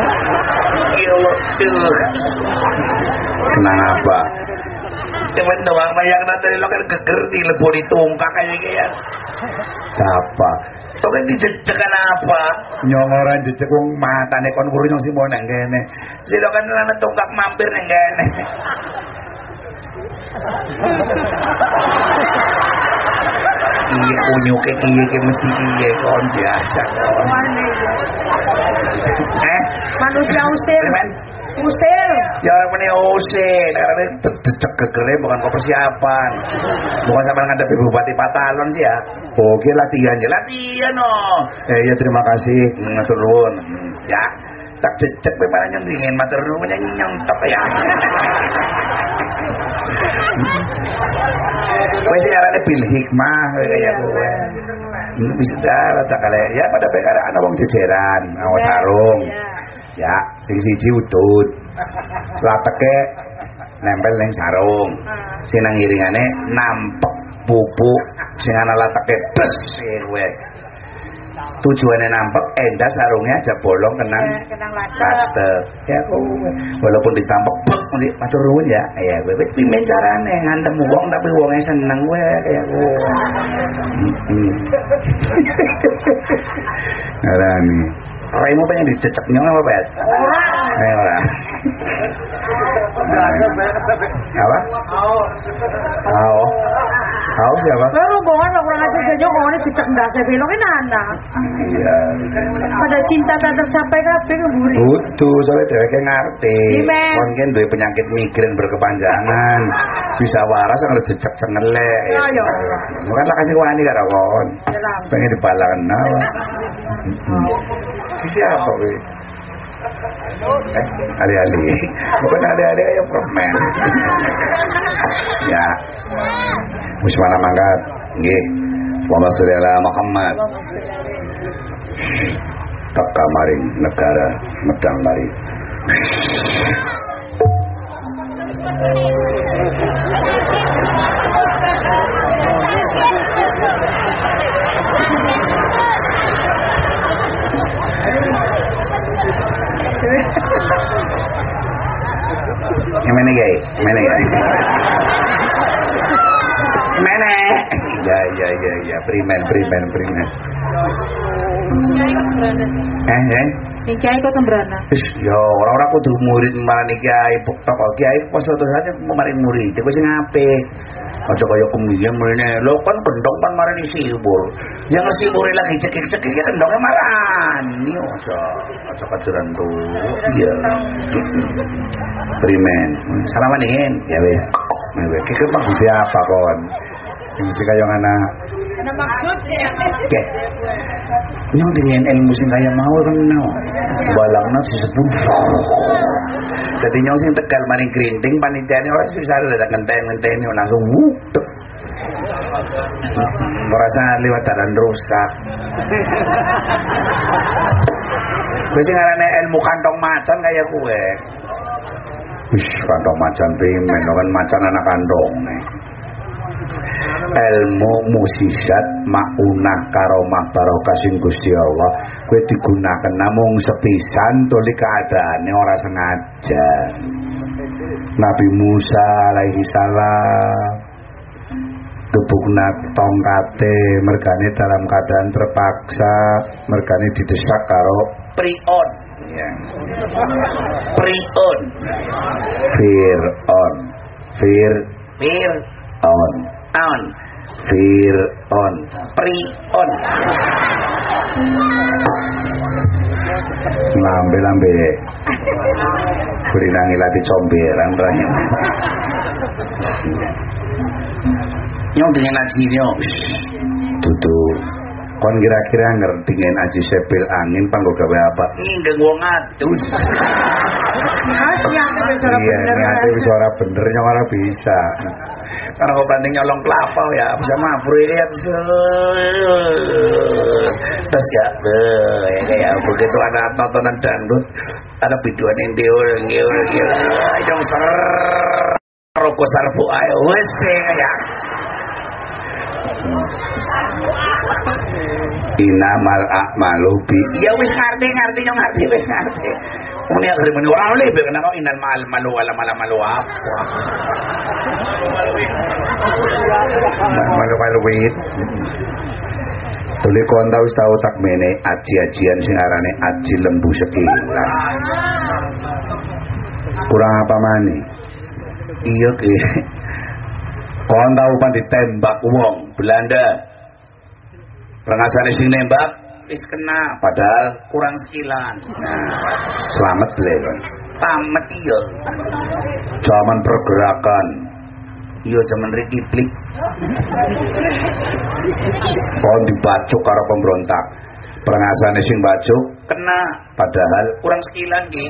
Ya Allah. Kenapa? Temen doang bayang nanti lo kan geger di lebu ditungkak kayak gitu Siapa? Kok kan dijejekan apa? Nyong orang jejek wong matane kon kuru nyong sing nang kene. Sira kan ana tungkak mampir nang kene. [laughs] Iya kunyuke kiye ki mesti kiye kon biasa kon. Eh, Manusia usir. Usir. Ya orang punya OC, karena cecek gegere bukan kau persiapan. Bukan sama ngadepi bupati Patalon sih ya. Oke latihan ya, latihan oh. Eh ya terima kasih, ngatur nuwun. Hmm, Ya, tak cecek bagaimana yang dingin matur nuwun yang nyontok ya. [laughs] Kowe sih arane bil hikmah kaya kowe. Ini bisa cara tak kale ya pada perkara ana wong jejeran, awas sarung. Ya, sing siji utut. Lateke nempel ning sarung. Sing nang iringane nampek pupuk sing ana lateke bes kowe. Tujuannya nampek endah sarungnya aja bolong kenang Ya, kenang latek. latek. Ya kowe walaupun ditampek muni matur nuwun ya. Ya kowe wis pimen carane ngantem wong tapi wonge seneng kowe kaya kowe. Heeh. Ngarani. Raimu pengen dicecek nyong apa, Bet? Eh, ora. Apa? Ao. Ao siapa? Lah rombongan lah kurang ajar jajo kok ini cecek ndase filmnya nana. Iya. Pada cinta tak tercapai kabeh ngeburi. Kudu, soalnya dheweke ngerti. Kon kan duwe penyakit migrain berkepanjangan. Bisa waras harus jejak cengelek. Ya, ya. Bukan lah kasih wani karo kon. Jelas. Pengen dibalakan nawa. Siapa kowe? Eh, ali-ali. Bukan ali-ali ayo permen. Wis mana mangkat. Nggih. Wa sholli Muhammad. Teka maring negara medang mari. Yang mana gay? Mana gay? Ya ya ya ya, primen primen primen. Eh eh. Ning kiai kok sembrana. Wis ya ora-ora kudu murid marani kiai toko kiai pas suatu saat marani murid iku sing apik. Aja kaya kemiyang mrene. Lho kan kendong kan marani sibur. Yang sibur lagi cekik-cekik ya kendongnya marani aja. Aja kacuran tuh. Iya. Primen. Salaman ingin ya wis. Nah, kira apa kon? Mesti kaya ngana Ada maksud ya. Oke. Nyong dengan ilmu sing kaya mau kan no. Balangna disebut. Jadi nyong sing tegal maring grinting panitiane ora susah ada ngenten-ngenteni langsung wutek. Merasa lewat dalan rusak. Wis sing ngarane ilmu kantong macan kaya kue. Wis kantong macan pimen kan macan anak kantong ilmu musisat maunah karomah barokah sing Gusti Allah kowe digunakan namung sepisan tuli keadaane ora sengaja. Nabi Musa alaihi salam gebukna tongkate mergane dalam keadaan terpaksa mergane didesak karo prion. Ya prion. Fir'on. Fir Fir'on on Fir'on Pri'on lambe lambe Kurinangi lati comberan rahim Nyong dengan aji nyong Duduk Kon kira-kira ngerti dengan aji sepil angin panggo gawe apa? Enggak Iya, suara Iya, bener. ngate wis ora bener nyong ora bisa. Karena kau banding nyolong kelapa ya bisa mabrit. Terus ya, beuh, ya begitu ada tontonan dangdut, ada biduan yang diul, ngiul, ngiul, yang ser, rokok sarpu ayo, wes kayak. Inamal a'malu bi. Ya wis ngerti ngerti nyong ngerti wis ngerti. Muni sering muni ora oleh be kenapa inal mal malu wala mala malu apa. Malu malu wit. Tuli kon tau tau tak mene aji-ajian sing arane aji lembu sekilan. Kurang apa mani? Iya ki. Kon tau pan ditembak wong Belanda. Rengasane sing nembak wis kena padahal kurang sekilan. Nah, selamat belum. Tamat iya. Zaman pergerakan. Iya zaman rikiplik. Kau dibacuk karo pemberontak. Perengasane sing bacuk kena padahal kurang sekilan ki.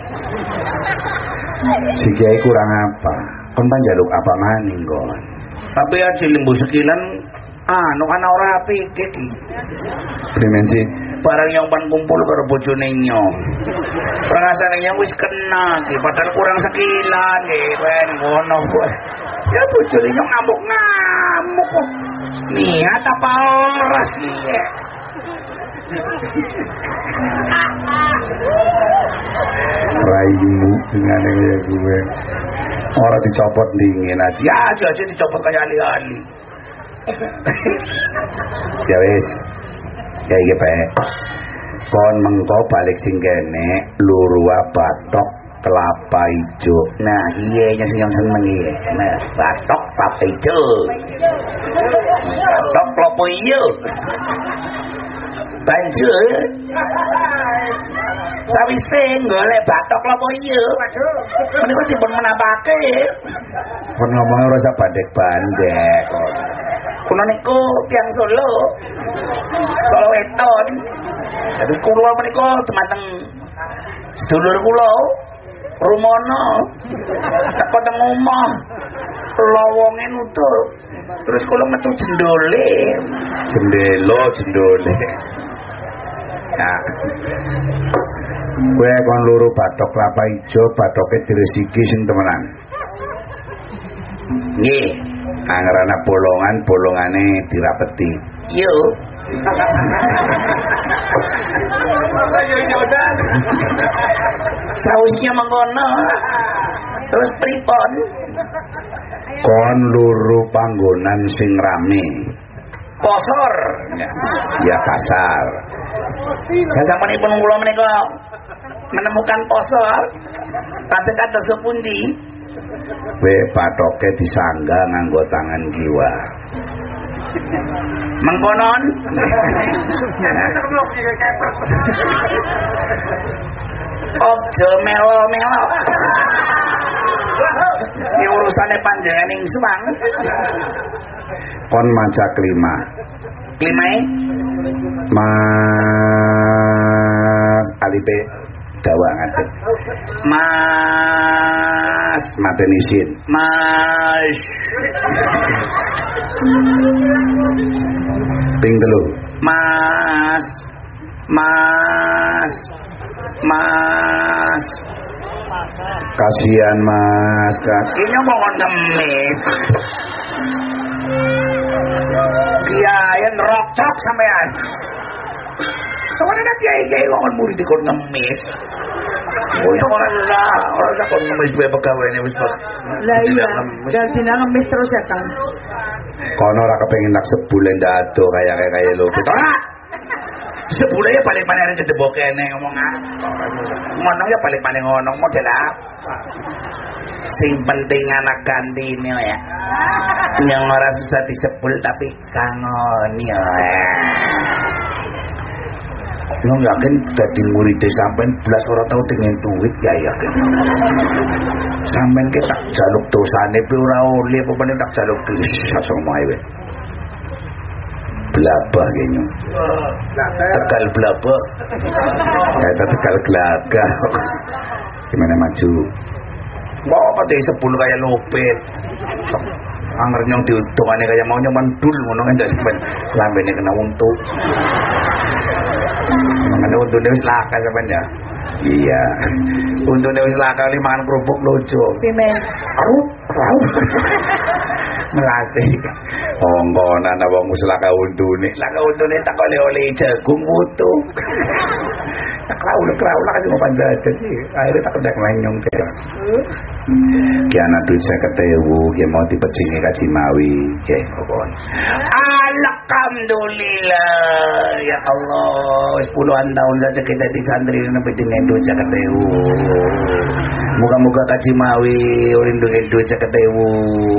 Si kiai kurang apa? Kon panjaluk apa maning kon? Tapi aja lembu sekilan anu kan ora apik iki. Dimensi barang yang pan kumpul karo bojone nyong. Perasaan nyong wis kena ki padahal kurang sekilan ki ben ngono kowe. Ya bojone nyong ngamuk-ngamuk kok. Niat apa ora sih? Raimu dengan ya gue Orang dicopot dingin aja Ya aja aja dicopot kayak ali-ali [laughs] Ya wis Ya iki Pak Kon mengko balik sing kene lurua batok kelapa ijo. Nah, iya nya sing yang seneng iki. Nah, batok kelapa ijo. Batok kelapa ijo. Banjur sawise golek batok kelapa ijo. Menika dipun menapake. Kon ngomongnya ora usah bandek-bandek. Kulo niku tiang Solo. Solo weton. Jadi kula menika temateng sedulur kula Rumono. Teko teng omah lowonge nutur. Terus kula metu jendole. Jendelo jendole. Nah kowe kon loro batok kelapa ijo batoke diresiki sing temenan. Nggih angrana bolongan bolongane dirapeti. Yo. [laughs] Sausnya mengkono. Terus pripon? Kon luru panggonan sing rame. Posor. Ya, ya kasar. Sasampunipun kula menika. Menemukan posor kata-kata sepundi we patoke disangga nganggo tangan kiwa. Mengkonon? Ojo melo-melo. Si urusannya panjangan semang kon maca klima klima mas alipe dawa ngadeg. Mas mateni isin mas. Ping telu. Mas. Mas. Mas. Kasihan mas. Kakinya mau ngemis? Kiai rokok sampean. Soalnya kiai kiai kok murid ikut ngemis. Oh orang orang. Kono ora kepengin nak sebulan kayak lo. Ora. Sebulan ya paling paling ada jebok kene ngomong Ngono ya paling paling ngono model apa? Sing penting anak ganti ini ya. Yang ora susah disebul tapi sangon ya. Lo yakin dadi murid sampean belas ora tau dengan duit ya yakin. Sampean ke tak jaluk dosane pe ora oleh apa meneh tak jaluk duit sasa omahe we. Blabah kayaknya. Tegal blabah. Ya tegal gelagah. Gimana maju? Mau apa sepuluh kayak lopet. Angger nyong diutungane kaya mau nyoman dul ngono kan sampean lambene kena untuk. Mana untune wis laka sampean ya. Iya. Untune wis laka li mangan kerupuk lucu. Pimen. Au, au. [laughs] Melasih. Ongkonan apa wis laka untune. Laka untune tak oleh-oleh jagung putu. Kraul kraul lah cuma panjat sih. Akhirnya tak udah nganyong kayak. Kiana duit saya ketewu, ya mau dipecingi kaji mawi, ya pokon. Alhamdulillah, ya Allah, puluhan tahun saja kita di santri sampai dengan duit saya ketewu. Moga-moga kaji mawi, oleh duit saya ketewu.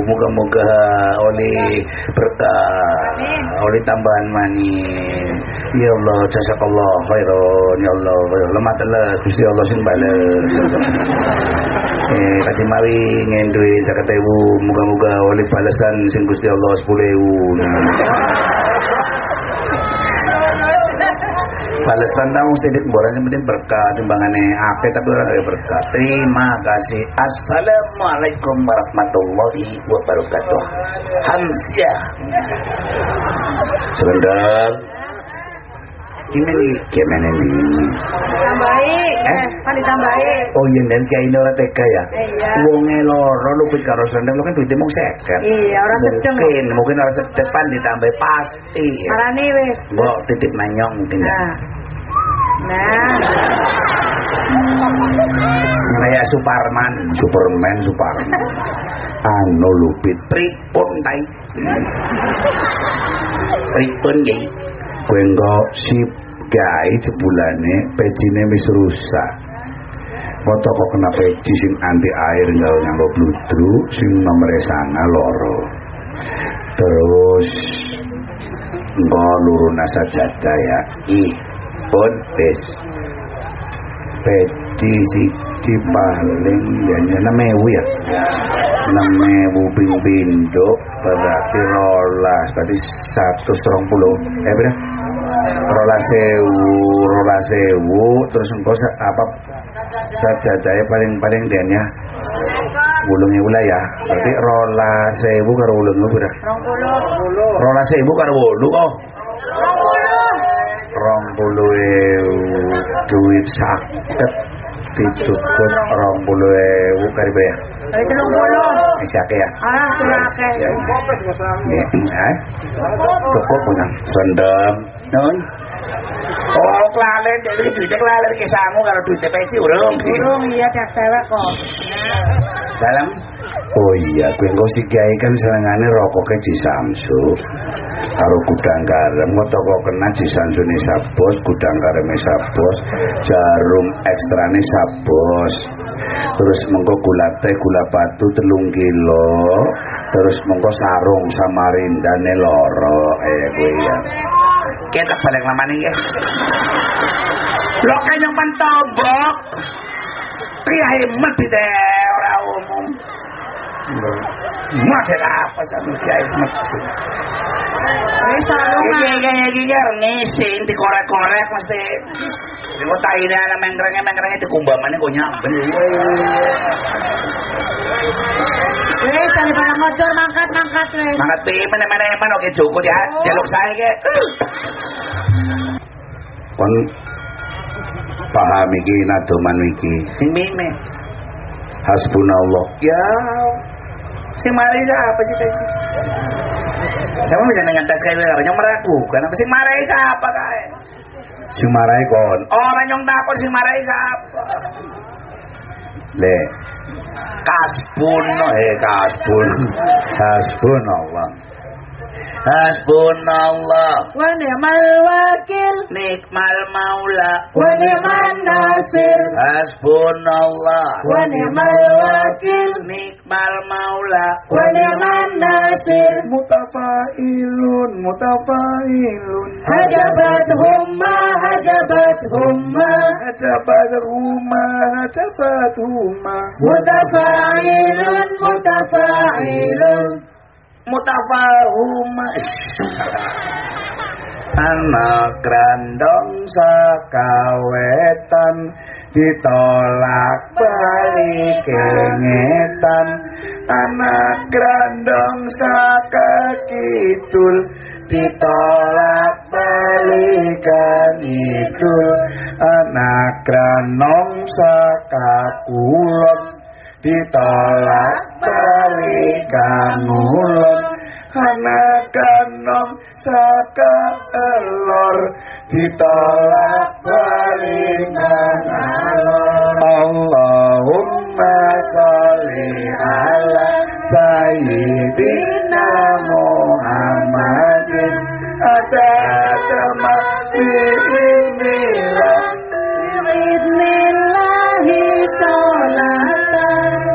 Moga-moga oleh berkah, oleh tambahan manis. Ya Allah, jazakallah khairan, ya Allah, lemah telah, Gusti Allah sing bales. Eh, kaji mawi ngen duit zakat ewu, muga-muga oleh balasan sing Gusti Allah 10.000. Nah. Balasan tamu mesti dimborane penting berkah timbangane ape tapi ora kaya berkah. Terima kasih. Assalamualaikum warahmatullahi wabarakatuh. Hamsia. Sebentar. Ini nih gimana nih? Tambahi, Eh? kan ditambahi. Oh iya dan kayak ini orang tega ya. Iya. Wonge loro lupit karo sandal lo kan duitnya mau seket. Iya, orang sedeng. Mungkin mungkin orang sedeng pan ditambah pasti. Arane wis. Mbok titip nanyong mungkin ya. Nah. Nah, Kayak Suparman, Superman, Suparman. Anu lupit pripun tai. [laughs] Pripun ya. Kowe engko si gawe jebulane pecine wis rusak. Foto kok kena peci sing anti air nggawe nganggo bludru sing nomere sana loro. Terus engko luruna sajadah ya. Ih, pun wis. Peci siji paling enam ewu ya. Enam ewu ping pindo berarti rolas berarti satu serong puluh. Eh berapa? Rolas sewu, rolas sewu, terus engko apa sajadahnya paling-paling den ya. Wulung ewu lah ya. Berarti rolas sewu karo wulung ewu berapa? Rolas sewu karo wulu kok. Rong puluh ewu duit saket dicukup rong puluh ewu bayar. dari telung puluh. Masih akeh ya? Ah, surake. Ya, ya. Ya? Cukup musang. Sondom. Nun. Oh, kelalen jadi duitnya kelalen kisahmu kalau duitnya peci urung. Burung iya dak dewek kok. Dalam Oh iya, gue engko si Kiai kan senengane rokoke di Samsu. Karo gudang garam kok toko kena di Samsune Sabos, gudang garame Sabos, jarum ekstrane Sabos. Terus mengko gula teh, gula batu telung kilo, terus mengko sarung samarindane loro, eh gue ya. Kita balik lama nih ya. Lo kan yang mentombok. Kiai mati deh orang umum. Mati apa sama kiai. Wis sarungan. Iki iki ngisi dikorek-korek mesti. Iku taine ana mengkrenge mengkrenge dikumbamane kok nyamben. Wis daripada motor mangkat mangkat wis. Mangkat meneh-meneh men oke Joko ya. Jaluk saya ke. Kon paham iki nadoman iki. Sing mime. Hasbunallah. Ya. Sing mari apa sih tadi? Sama bisa dengan tes kayak karo nyong meraku, kenapa sing marai siapa kae? Sing marai kon. Orang nyong takon sing marai siapa? Le. Kasbun eh kasbun. Kasbun Allah. Hasbunallah. Wa ni'mal wakil. Nikmal maula. Wa ni'man nasir. Hasbunallah. Wa ni'mal wakil. Nikmal maula. Wa ni'man nasir. Mutafailun mutafailun. Hajabat humma hajabat humma. Hajabat huma hajabat huma mutafa'ilun mutafa'ilun mutafahuma. [laughs] Anak grandong sakawetan ditolak balik kengetan anak grandong sakakidul ditolak balikan idul. Anak granong sakakulon ditolak balikan ulon anak kanom saka elor ditolak balikan alor Allahumma sholli ala sayyidina Muhammadin ada sama inilah Bismillahi sholatan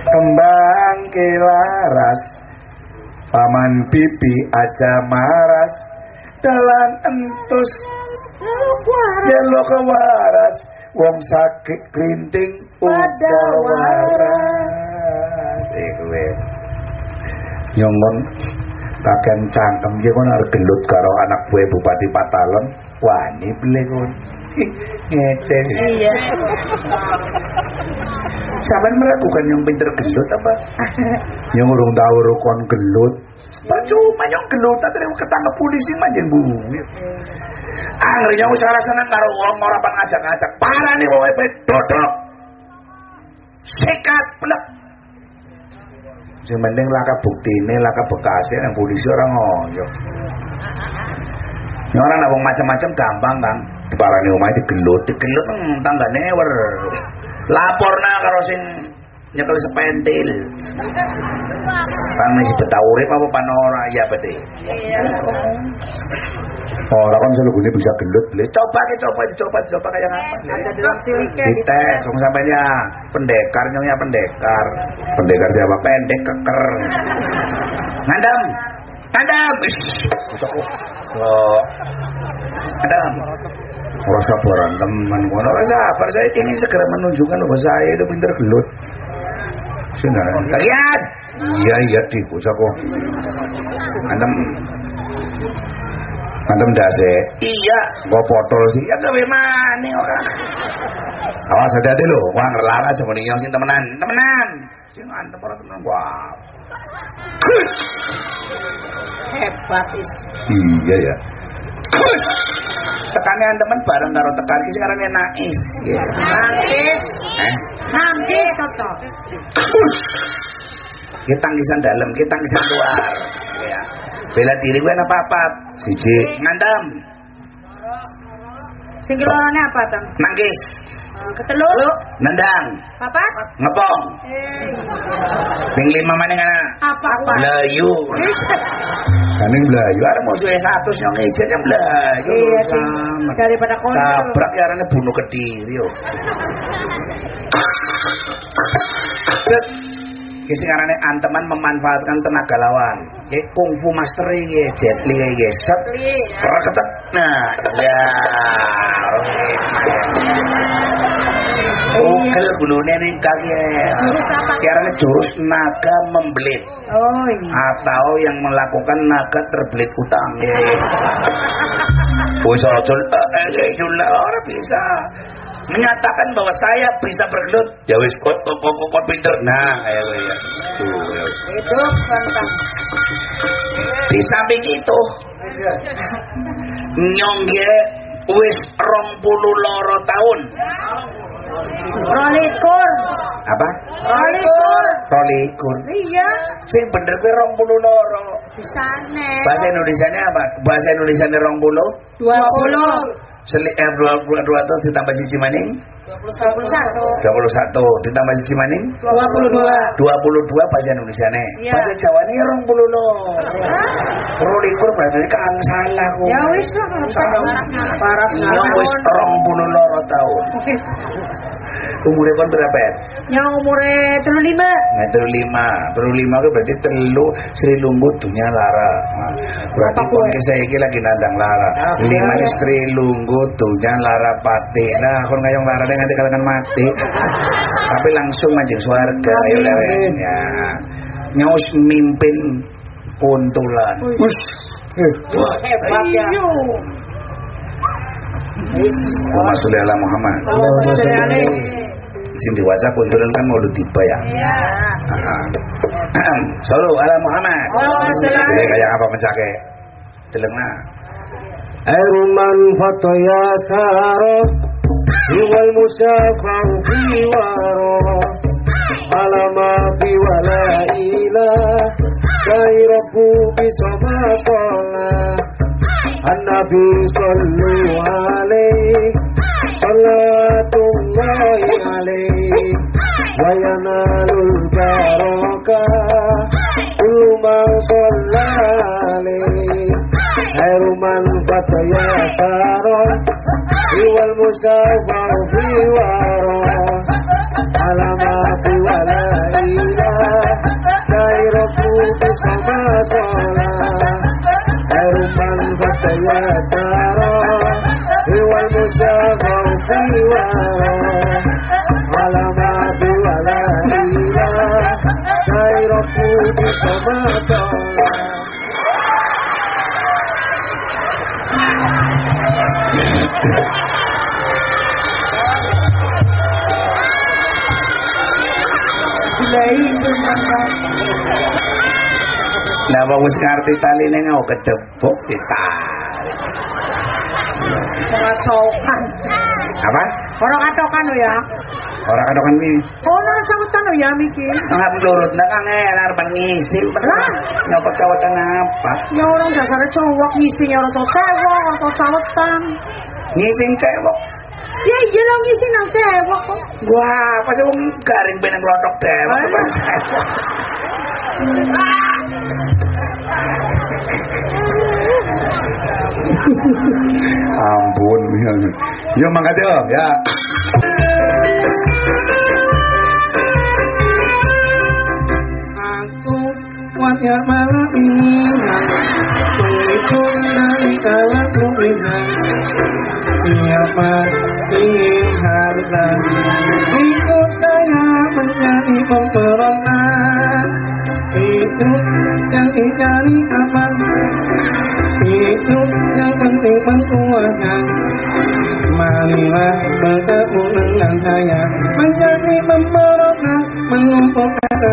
Kembang kilaras Paman pipi aja maras Dalan entus Jelo kewaras Wong sakit kerinting Udah waras. Iku Nyongon Kakek cangkem kan harus gelut karo anak gue Bupati Patalon. Wani beli kon Ngeceh Iya Sampai meragukan yang pinter gelut apa? [laughs] yang urung tahu rukun gelut. Tak cuma yang gelut, tak terima ketangkep polisi manjen buit. Angger yang usaha seneng karo wong ora pan ngajak-ngajak. Parah nih bawa dodok. Sekat plek. Sing penting laka buktine, laka bekasnya yang polisi orang ngoyo. Yang orang nabung macam-macam gampang kan. Parani omah digelut, digelut hmm, tanggane wer. Laporna karo sing nyekel sepentil. Kan masih betah urip apa panora ya bete. Ora kan selugune bisa gelut. Coba ke coba dicoba dicoba kayak apa? Ada dalam silike Dites dong sampainya pendekar nyonya pendekar. Pendekar siapa? Pendek keker. Ngandam. Ngandam. Oh. Ngandam. Orang sabaran teman, orang sabar. Saya ingin segera menunjukkan bahwa saya itu pinter gelut. Sudah. Kalian. Iya iya di bocah kok. Antem. Antem dase. Iya. Kok potol sih? Ya gawe mana orang. Awas hati-hati lho, wah ngerlara aja mending sing temenan, temenan. Sing antem ora temenan wah. Hebat is. Iya ya. Tekannya teman bareng karo tekan iki sekarang nangis. Nangis. Eh? Nangis toto. Kita tangisan dalam, kita tangisan luar. Ya. Bela diri gue apa apa? Siji ngantem, Sing apa, Tang? nangis, Ketelur. nendang, Apa? ngepong. Eh, Ping lima mana ngana? apa apa? Melayu. Kaning melayu arep mau suwe 100 nyong ejen melayu. Iya, Ting. Selamat. Daripada konco. Tabrak ya arane bunuh kediri yo. Set. Ki sing arane anteman memanfaatkan tenaga lawan. Ki kungfu master iki Jet Li iki. Set. Li, ya. Nah, ya. Ugel gulune ning kaki. Jurus apa? Jurus naga membelit Oh, iya. atau yang melakukan naga terbelit utang. Wis [laughs] aja eh eh ora bisa. Menyatakan bahwa saya bisa bergelut, ya wis kok kok kok kok pinter. Nah, kayak gue ya. Tuh. ya. Itu Bang. Di samping itu, nyongge wis rong puluh loro tahun. Rolikur. Apa? Rolikur. Rolikur. Iya. Sing bener kuwi rong puluh loro. Bisane. Bahasa Indonesia-nya apa? Bahasa Indonesia-nya rong puluh. 20. Seli, eh, dua, dua, dua ratus ditambah siji maning 21. 21 ditambah siji maning 22. 22 bahasa Indonesia nih Iya. bahasa Jawa nih rong puluh lo rolikur berarti kan salah kok Ya wis lah kalau bisa paras yang wis rong puluh loro tahun [laughs] umurnya kan berapa ya? Yang umure 35. Meter lima, telu lima itu berarti telu Sri Lunggut dunia lara. Nah, berarti kon saya iki lagi nandang lara. Lima ini Sri Lunggut dunia lara pati. Nah, kon ngayong lara deh nanti kalian mati. Tapi langsung mancing suarga ya lewen ya. Mimpin kuntulan. Wah. Hebat ya. Allahumma sholli ala Muhammad. Allahumma sholli alaihi. Sing diwaca kuntulan kan mau tiba ya. Iya. Ala Muhammad. Allahumma sholli Jadi kayak apa mencake? Delengna. Erman fataya saro Iwal musyafau fi waro Alama fi wala ilah Kai rabbu bisama sholah An-Nabi sallu alaih Salatullahi alaih Wa yanalul barakah Kullu man shalla alaih Khairu man fataya saron Iwal musafau fi waro Alama fi wala ilah Khairu sholah Lah wong wis ngerti taline ngau kedebuk ditarik. Pengacokan. Apa? Orang atokan lho ya. Ora kadokan wi. Ono cawetan lho ya mikir. Ngap lurut nang angel arep ngisi. Lah. Nyopot cawetan apa? Ya orang dasarnya cowok ngisi ya orang tau cewek, orang tau cawetan. Ngising cewek. Ya iya lah ngisi nang cewek kok. Wah, pas wong garing ben nglotok dewek. Ampun. Yo mangkat yo, ya. [laughs] wajah malam ini Tulisun dari kalah Siapa harta? Ikut saya menjadi pemberontak Itu yang dicari aman. Itu yang penting Malam marilah bertemu dengan saya. Menjadi pemberontak menumpuk kata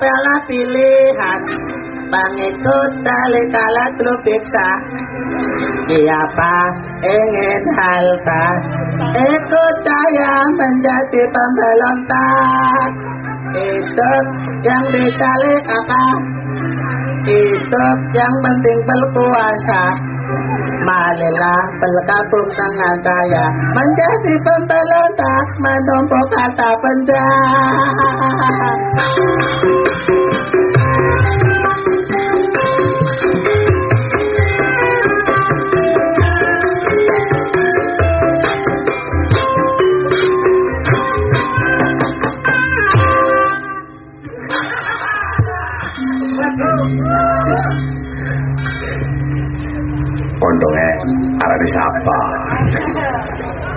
bela pilihan Pengikut tali kala terpiksa Siapa ingin halta Ikut saya menjadi pemberontak. Itu yang dicari apa? Itu yang penting berkuasa. Marilah bergabung dengan saya Menjadi pemberontak Menumpuk kata benda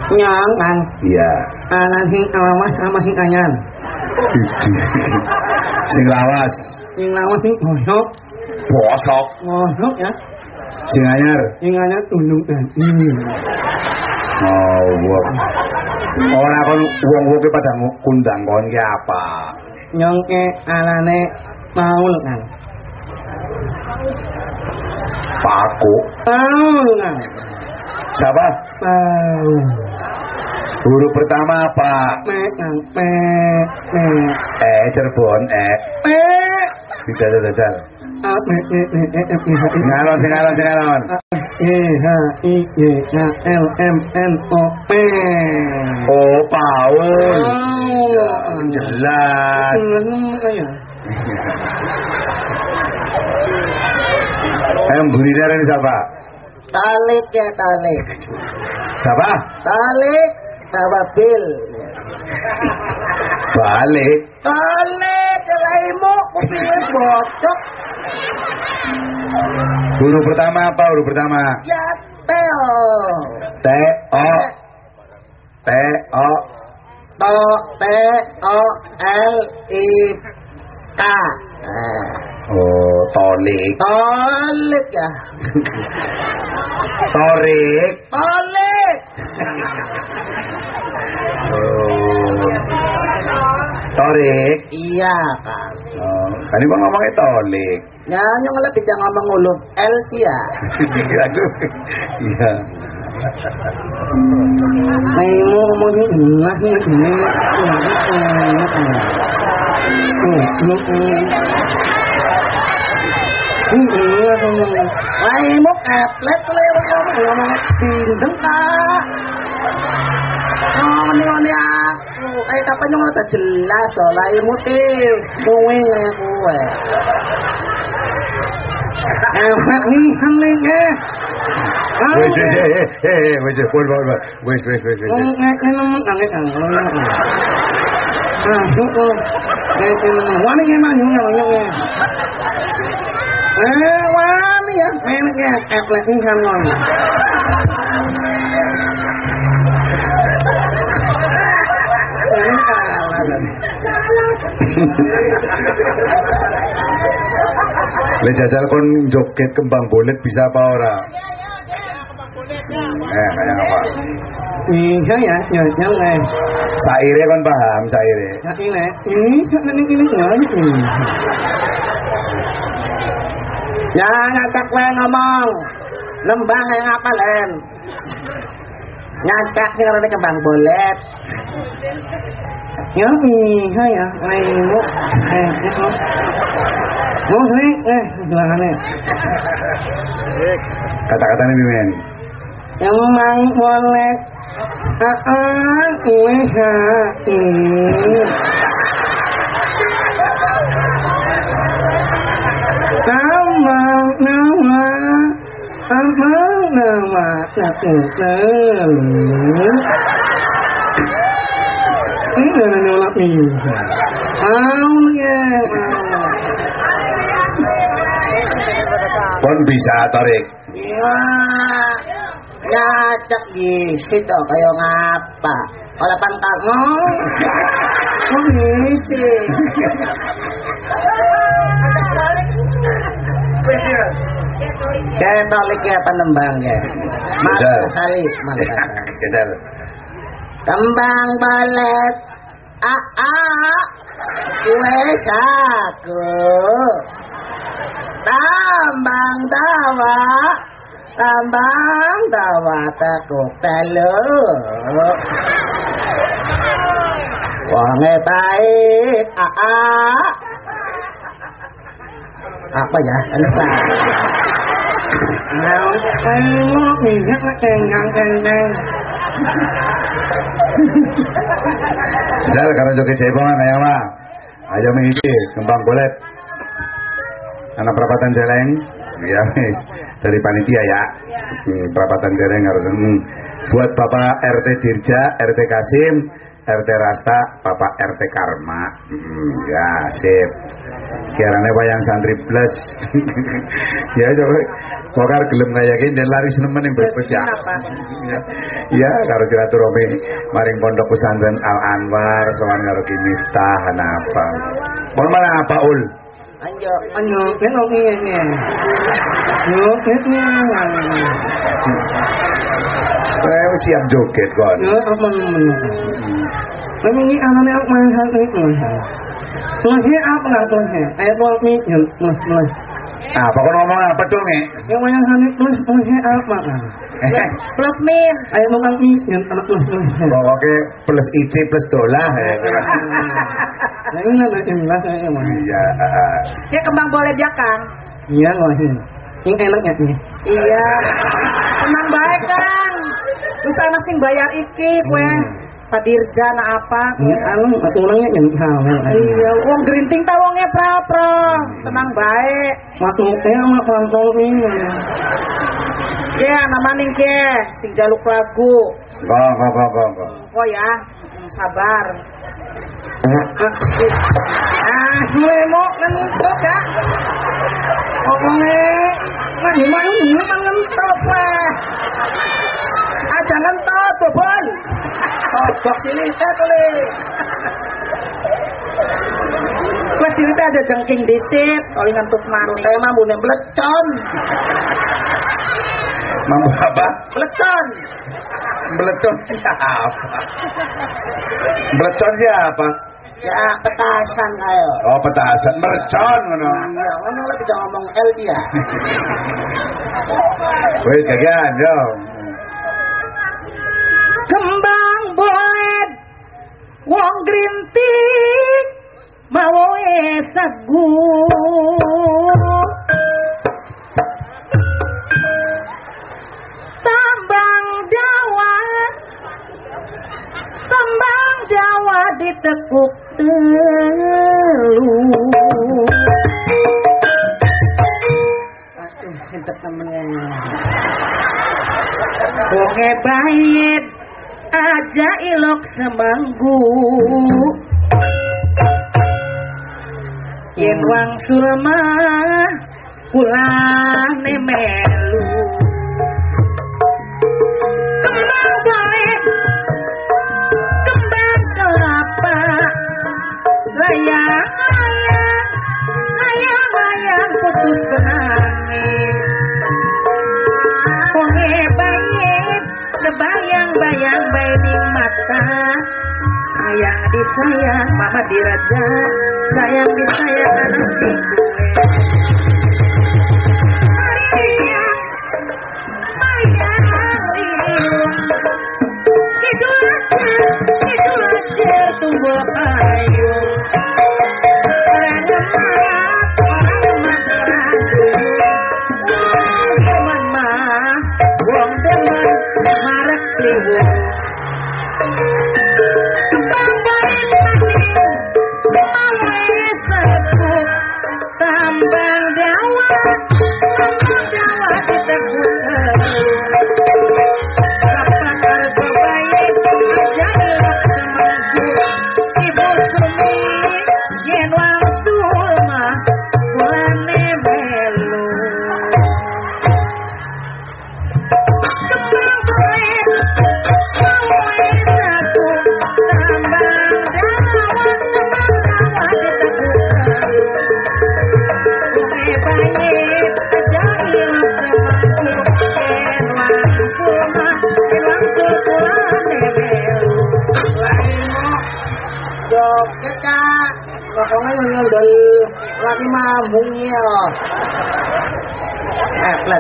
Nyangan Iya. Anak sing awas sama sing anyan [laughs] Sing lawas, Sing lawas sing bosok bosok, Bosok ya sing anyar. Sing anyan tunduk dan ini Oh, wong. Ora kon wong-wong ki pada kundang kon ki apa? Nyongke alane maul kan Paku. Maul kan Siapa? Maul Huruf pertama apa? Me me me Eh, Cirebon, eh. me Tidak ada dajar. A me e e e h i singalon. E H I J K L M N O P Oh, Paul. Jelas. [laughs] Eh, bunyinya ini siapa? Talik ya talik. Siapa? Talik sama bil. Balik. Talik kelaimu kupingnya bocok. Huruf pertama apa huruf pertama? Ya teo. T O T O To T O L I K. Nah, Oh, tolik. Talik ya. Torik. Talik. Oh. Torik. Iya kan. Oh, kan ibu ngomongnya tolik. Ya yang lebih jangan ngomong ulu. L ya. Aduh. Iya. Maimu ngomongin enak nih ini. Maimu keplet lewat ngomong ngomong bindeng kak. Oh, ini ini aku. Eh, kapan yang udah jelas loh, laimu teh. Kowe kowe. Efek nih nih ke. Wes, wes, eh, eh, eh, wes, wes, pun, pun, pun. wes, wes, wes, wes. Ngomong ngomong ngomong ngomong ngomong. Ah, suku. Eh, wani emang nyung nyung nyung. Eh, wani. Ya. Kan Le jajal kon joget kembang bolet bisa apa ora? Eh, eh kaya apa? Iya ya, ya, ya, ya. Saire kan paham, saire. Ya, ini, ini, ini. Ya ngajak kowe ngomong. Lembang yang apa len? Ngajak sing arep kembang bolet. Yo iki ya, ayo. Eh, Mohon eh belakangnya. Kata-katanya Mimin. Yang main bolet. Ah, ah, ah, Ini minggu Oh ya Kon bisa tarik. Ya Nyacak di situ kayak ngapa? Kalau Ketok iki apa nembang ge? Mantap mantap. Kembang balet a ah, a ah. kue saku tambang tawa. Tambang tawa tekuk telu. Wangi pahit. A a Apa ya? Lupa. Kèn. Kedal karena joget jaipongan kayak apa? Ayo mengisi kembang bolet. Anak perapatan celeng. Ya wis. Dari panitia ya. Hmm, perapatan celeng harus hmm. buat Bapak RT Dirja, RT Kasim, RT Rasta, Bapak RT Karma. Hmm, ya, sip. Kirane wayang santri plus. [laughs] ya coba Kokar gelem gini dan laris nemen yang berbes ya. Ya, karo silaturahmi maring pondok pesantren Al Anwar sowan karo Ki Miftah apa. Mon mana apa ul? Anjo, anjo, nè. Nhớ hết nha. Eh siap joget kon. Nhớ apa mana. Tapi ini anaknya apa yang hal itu? Masih apa nggak tuh ya? Ayat wal mi yang mas mas. Apa kon ngomong apa tuh nge? Yang mana hal itu masih apa kan? Eh, Plus min. Ayat wal mi yang anak mas mas. pokoknya plus IC plus dolah ya. [laughs] Nah ini lah yang lah saya mah. Iya, ah, Ya kembang boleh dia Kang. Iya loh ini. Yang enaknya nih. Iya. Tenang baik Kang. Bisa anak sing bayar iki kue. Pak Dirja na apa? Anu tulangnya yang hal. Iya, wong gerinting ta wonge pra-pra. Tenang baik. Makhluknya sama pelantol ini. Ya, nama ning ke sing jaluk lagu. Kok kok kok kok. Oh ya, Hmm, sabar. Ah, mulai mau ngentot ya. Ngomongnya, nah gimana ini memang ngentot lah. Ah, jangan ngentot, bobon. Tobok sini, eh kali. Wes teh ada jengking disit, kali ngantuk maning. Mampu nih, belecon. Mampu apa? Belecon. Belecon siapa? Belecon siapa? Ya, petasan ayo. Oh petasan mercon ngono. Iya, ngono lah bisa ngomong L dia. [laughs] Wis kagian yo. Kembang bolet, wong grinting, mawoe sagu. Tambang dawa, tambang dawa ditekuk Boge bayit aja ilok semanggu. Yen wangsul mah kulane melu. Kembang sayang ayah Ayah ayang putus menangis Ponge bayit Terbayang-bayang bayang mata Ayah di saya mama diraja Sayang disayang anak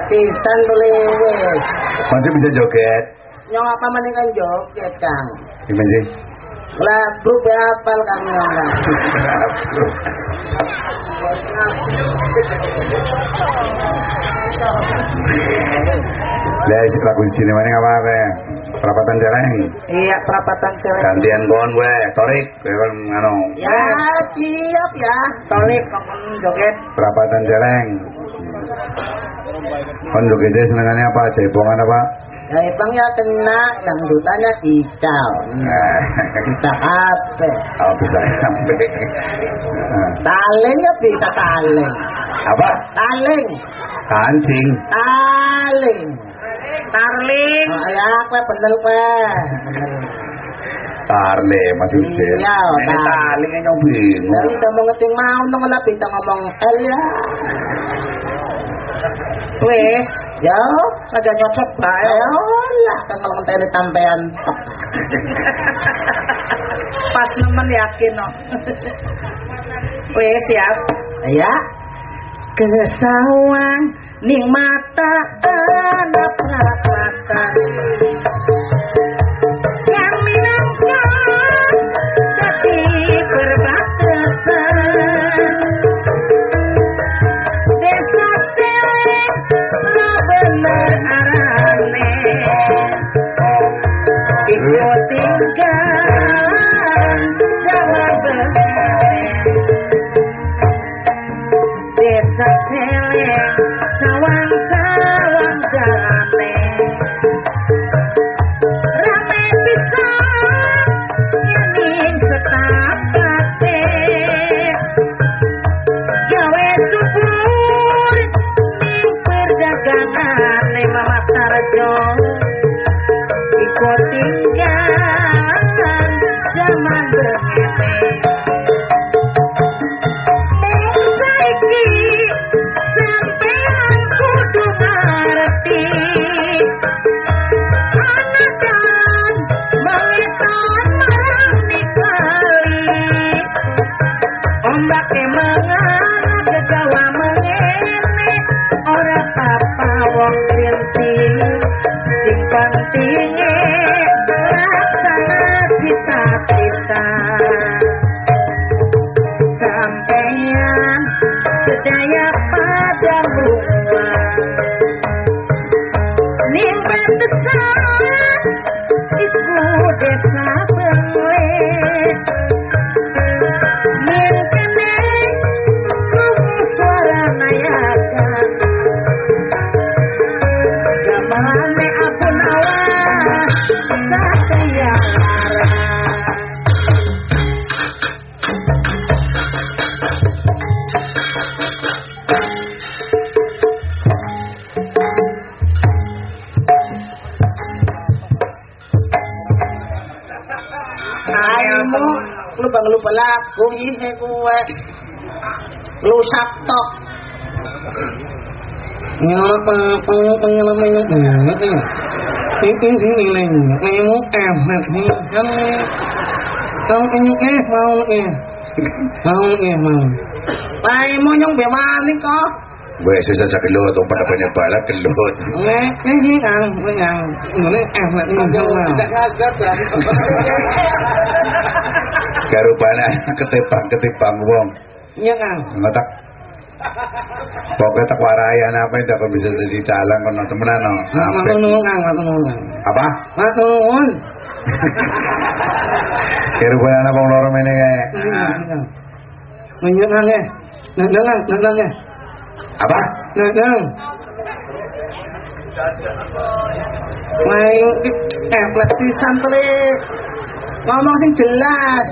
Eh, pelatihan tuh lewes. Masih bisa joget. Nyong apa mending kan joget kang. Gimana sih? Lah grup ya apal kang nyong kang. Lah lagu sini mana apa-apa ya? Perapatan celeng. Iya, perapatan cewek. Gantian kon gue, torik, gue kan ngano. Ya siap ya. Tolik ngomong joget. Perapatan celeng. Kon jogetnya senengannya apa? Cebongan apa? Ya bang ya kena dangdutannya kicau. Nah, Kita apa? oh, bisa sampai. Nah, [laughs] Taling ya bisa taling. apa? Taling. Kancing. Taling. Tarling. Oh, ya, kue bener kue. Tarle maksudnya. Iya, Ini tar- talingnya nyong bingung. Dari kita mau ngeting mau nong lah kita ngomong L ya. Wes, Ya, saja nyocok bae. ayo lah kan kalau ngenteni tampean. [laughs] Pas nemen yakin no. Wes siap. Ya, Kesawang ning mata anak prapatan. Yang minangka dadi perbatasan. Lo bang lupa lagu ini kue. Lu saptok. Ngapa pengalaman ini? Ini sini lain, nemu emet nih, kamu kamu ini eh mau eh, mau eh mau. Pai mo nyong bemani ko. Wes susah sa kelut, o pada banyak balak kelut. Eh, ini kan, yang ini emet nih kamu. Garupana ketepang-ketepang wong. Iya kan. Ngotak. Pokoknya tak warai anak apa itu kok bisa jadi calang kono temenan no. Matur nuwun Kang, matur nuwun. Apa? Matur nuwun. [laughs] Garupana anak wong loro meneh kae. Menyunan ya. Nendang, nendang ya. Apa? Nendang. Main Eh, pisan telik. Ngomong sing jelas.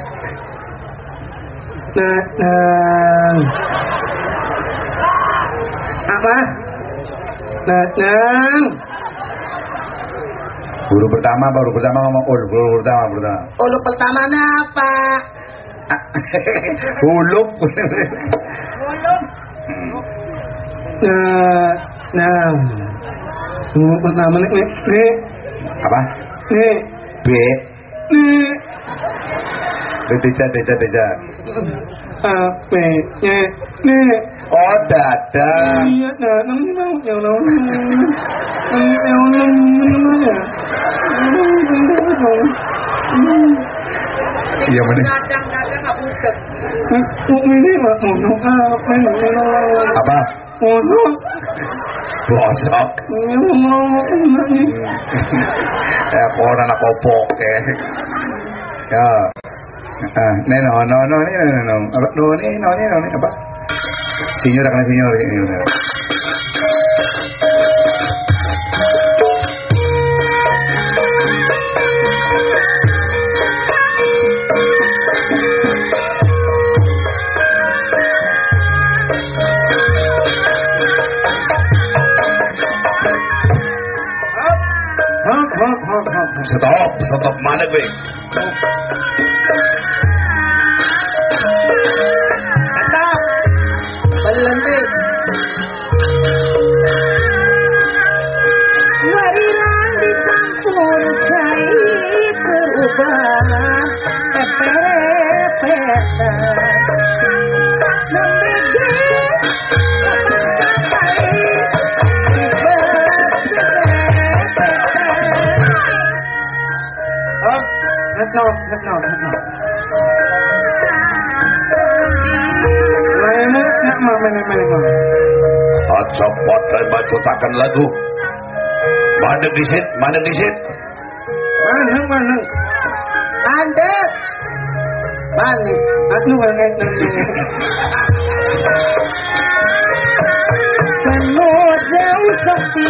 Nendang. Apa? Nendang. Guru pertama baru pertama ngomong ul, guru pertama pertama. Ulu pertamanya [laughs] apa? Huluk. Nah, nah. Tunggu pertama nih, nih, nih, Apa? nih, B. nih. Betica, beca, beca. A, B, nya, nih. Oh, dada. Iya, nah, nang nang yang nang yang nang ya. Iya mana? Kadang-kadang nggak budek. Kok ini mah mau apa nih? Apa? Mau Bosok. Eh, koran anak kopok eh. Ya. Ah, nih no no no nih no no no apa no nih no nih no nih apa? Sinyor akan sinyor ini. stop, stop Manavik. Stop! Ballandik! Varilandi sampur jahit rubah, pepe, pepe, nak main main main. Cepat dan bacutakan lagu. Mana disit, mana disit. Mana mana. Andek. Balik. Aku banget. Penuh jauh sepi